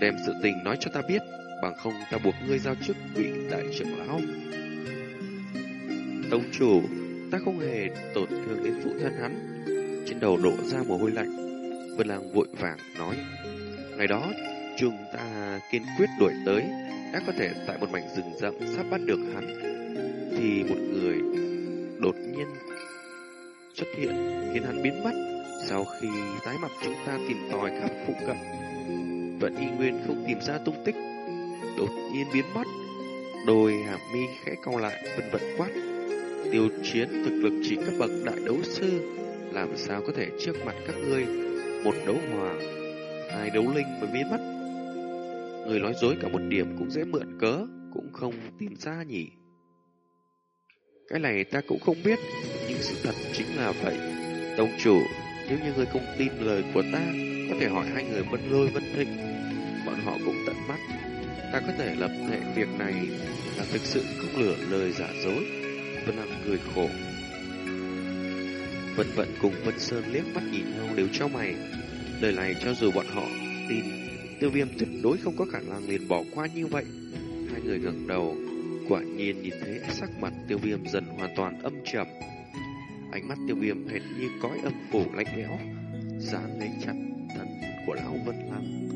đem sự tình nói cho ta biết, bằng không ta buộc ngươi giao chức vị đại trưởng lão. Tông chủ, ta không hề tổn thương đến phụ thân hắn. Trên đầu đổ ra mồ hôi lạnh. Vân Lang vội vàng nói, ngày đó chúng ta kiên quyết đuổi tới, đã có thể tại một mảnh rừng rậm sắp bắt được hắn, thì một người đột nhiên xuất hiện khiến hắn biến mất. Sau khi tái mặt chúng ta tìm tòi khắp phụ cận, vẫn y nguyên không tìm ra tung tích, đột nhiên biến mất. Đôi hàm mi khẽ cau lại, vân vận quát. Tiêu chiến thực lực chỉ cấp bậc đại đấu sư, làm sao có thể trước mặt các ngươi một đấu hòa, hai đấu linh mới biến mất. Người nói dối cả một điểm cũng dễ mượn cớ, cũng không tìm ra nhỉ. Cái này ta cũng không biết, nhưng sự thật chính là vậy. Tông chủ, nếu như người không tin lời của ta, có thể hỏi hai người Vân Lôi Vân Thịnh. Bọn họ cũng tận mắt. Ta có thể lập hệ việc này là thực sự không lửa lời giả dối. Vân Hằng cười khổ. Vân Vận cùng Vân Sơn liếc mắt nhìn nhau đều cho mày. Lời này cho dù bọn họ tin, tiêu viêm tuyệt đối không có khả năng liền bỏ qua như vậy. Hai người ngẩng đầu, quả nhiên nhìn thấy sắc mặt tiêu viêm dần hoàn toàn âm trầm. Ánh mắt tiêu viêm hệt như cõi âm phủ lạnh lẽo, dán lấy chặt thân của lão Vân Lăng.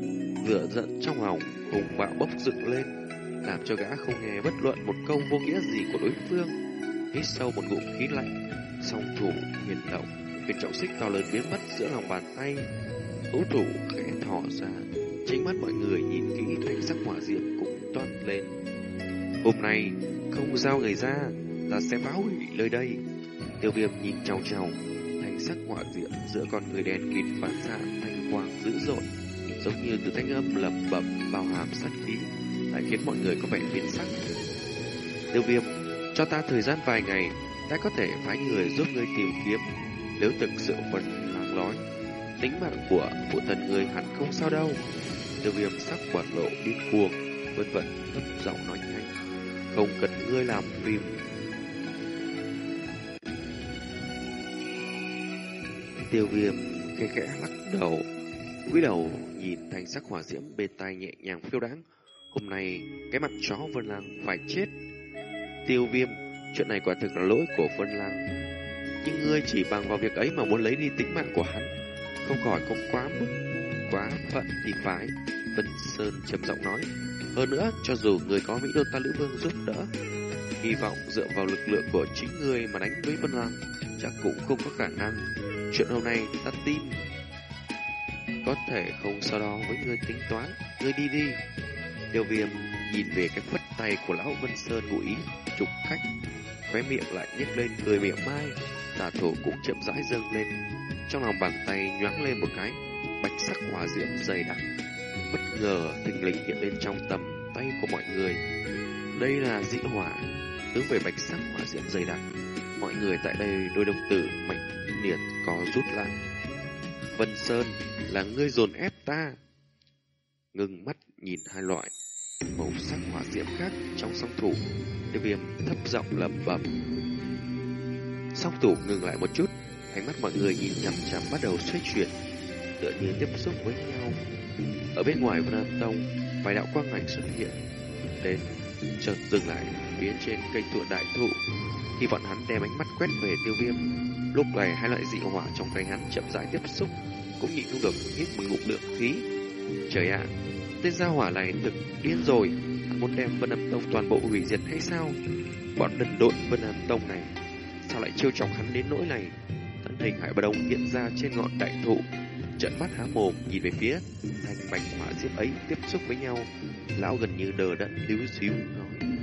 Lửa giận trong lòng hùng bạo bốc dựng lên, làm cho gã không nghe bất luận một câu vô nghĩa gì của đối phương. Hít sâu một ngụm khí lạnh, song thủ huyền động, huyền trọng xích to lớn biến mất giữa lòng bàn tay. Ú thủ khẽ thò ra, chính mắt mọi người nhìn kỹ thanh sắc hỏa diệm cũng toát lên. Hôm nay không giao người ra, ta sẽ phá hủy nơi đây. Tiêu viêm nhìn trao trao, thanh sắc hỏa diệm giữa con người đen kịt phản xạ thanh quang dữ dội, giống như từ thanh âm lẩm bẩm bao hàm sát khí, lại khiến mọi người có vẻ biến sắc. Tiêu viêm, cho ta thời gian vài ngày, ta có thể phái người giúp ngươi tìm kiếm. Nếu thực sự vẫn làng lói tính mạng của phụ thần người hẳn không sao đâu. Tiêu viêm sắc quả lộ điên cuồng, vân vân thấp giọng nói nhanh, không cần ngươi làm phim Tiêu viêm khẽ khẽ lắc đầu, cúi đầu nhìn thành sắc hỏa diễm bên tai nhẹ nhàng phiêu đáng. Hôm nay cái mặt chó Vân Lang phải chết. Tiêu viêm, chuyện này quả thực là lỗi của Vân Lang. Nhưng ngươi chỉ bằng vào việc ấy mà muốn lấy đi tính mạng của hắn, không khỏi không quá mức, quá phận thì phải. Vân Sơn trầm giọng nói. Hơn nữa, cho dù người có Mỹ Đô Ta Lữ Vương giúp đỡ, hy vọng dựa vào lực lượng của chính người mà đánh với Vân Lang, chắc cũng không có khả năng. Chuyện hôm nay ta tin Có thể không sau đó với ngươi tính toán Ngươi đi đi. Tiêu viêm nhìn về cái khuất tay của lão Vân Sơn ngụ ý Trục khách Khóe miệng lại nhếch lên cười miệng mai. Tà thổ cũng chậm rãi dâng lên. Trong lòng bàn tay nhoáng lên một cái, Bạch sắc hỏa diễm dày đặc. Bất ngờ thình lình hiện lên trong tầm tay của mọi người. Đây là dị hỏa, Hướng về bạch sắc hỏa diễm dày đặc. Mọi người tại đây đôi đồng tử mạnh liệt có rút lại. Vân Sơn là ngươi dồn ép ta. Ngừng mắt nhìn hai loại màu sắc hỏa diễm khác trong song thủ. Tiêu viêm thấp giọng lẩm bẩm. Song thủ ngừng lại một chút, ánh mắt mọi người nhìn nhằm chằm bắt đầu xoay chuyển, tựa như tiếp xúc với nhau. Ở bên ngoài Vân nam Tông, vài đạo quang ảnh xuất hiện, đến chợt dừng lại phía trên cây tụa đại thụ. Khi bọn hắn đem ánh mắt quét về tiêu viêm, Lúc này hai loại dị hỏa trong tay hắn chậm rãi tiếp xúc, cũng nhịn không được hít một ngụm lượng khí. Trời ạ, tên gia hỏa này thực điên rồi, hắn muốn đem Vân Âm Tông toàn bộ hủy diệt hay sao? Bọn đần độn Vân Âm Tông này, sao lại trêu chọc hắn đến nỗi này? Thân hình Hải Bà Đông hiện ra trên ngọn đại thụ, trận mắt há mồm nhìn về phía thành bạch hỏa diễm ấy tiếp xúc với nhau, lão gần như đờ đẫn liu xíu nói.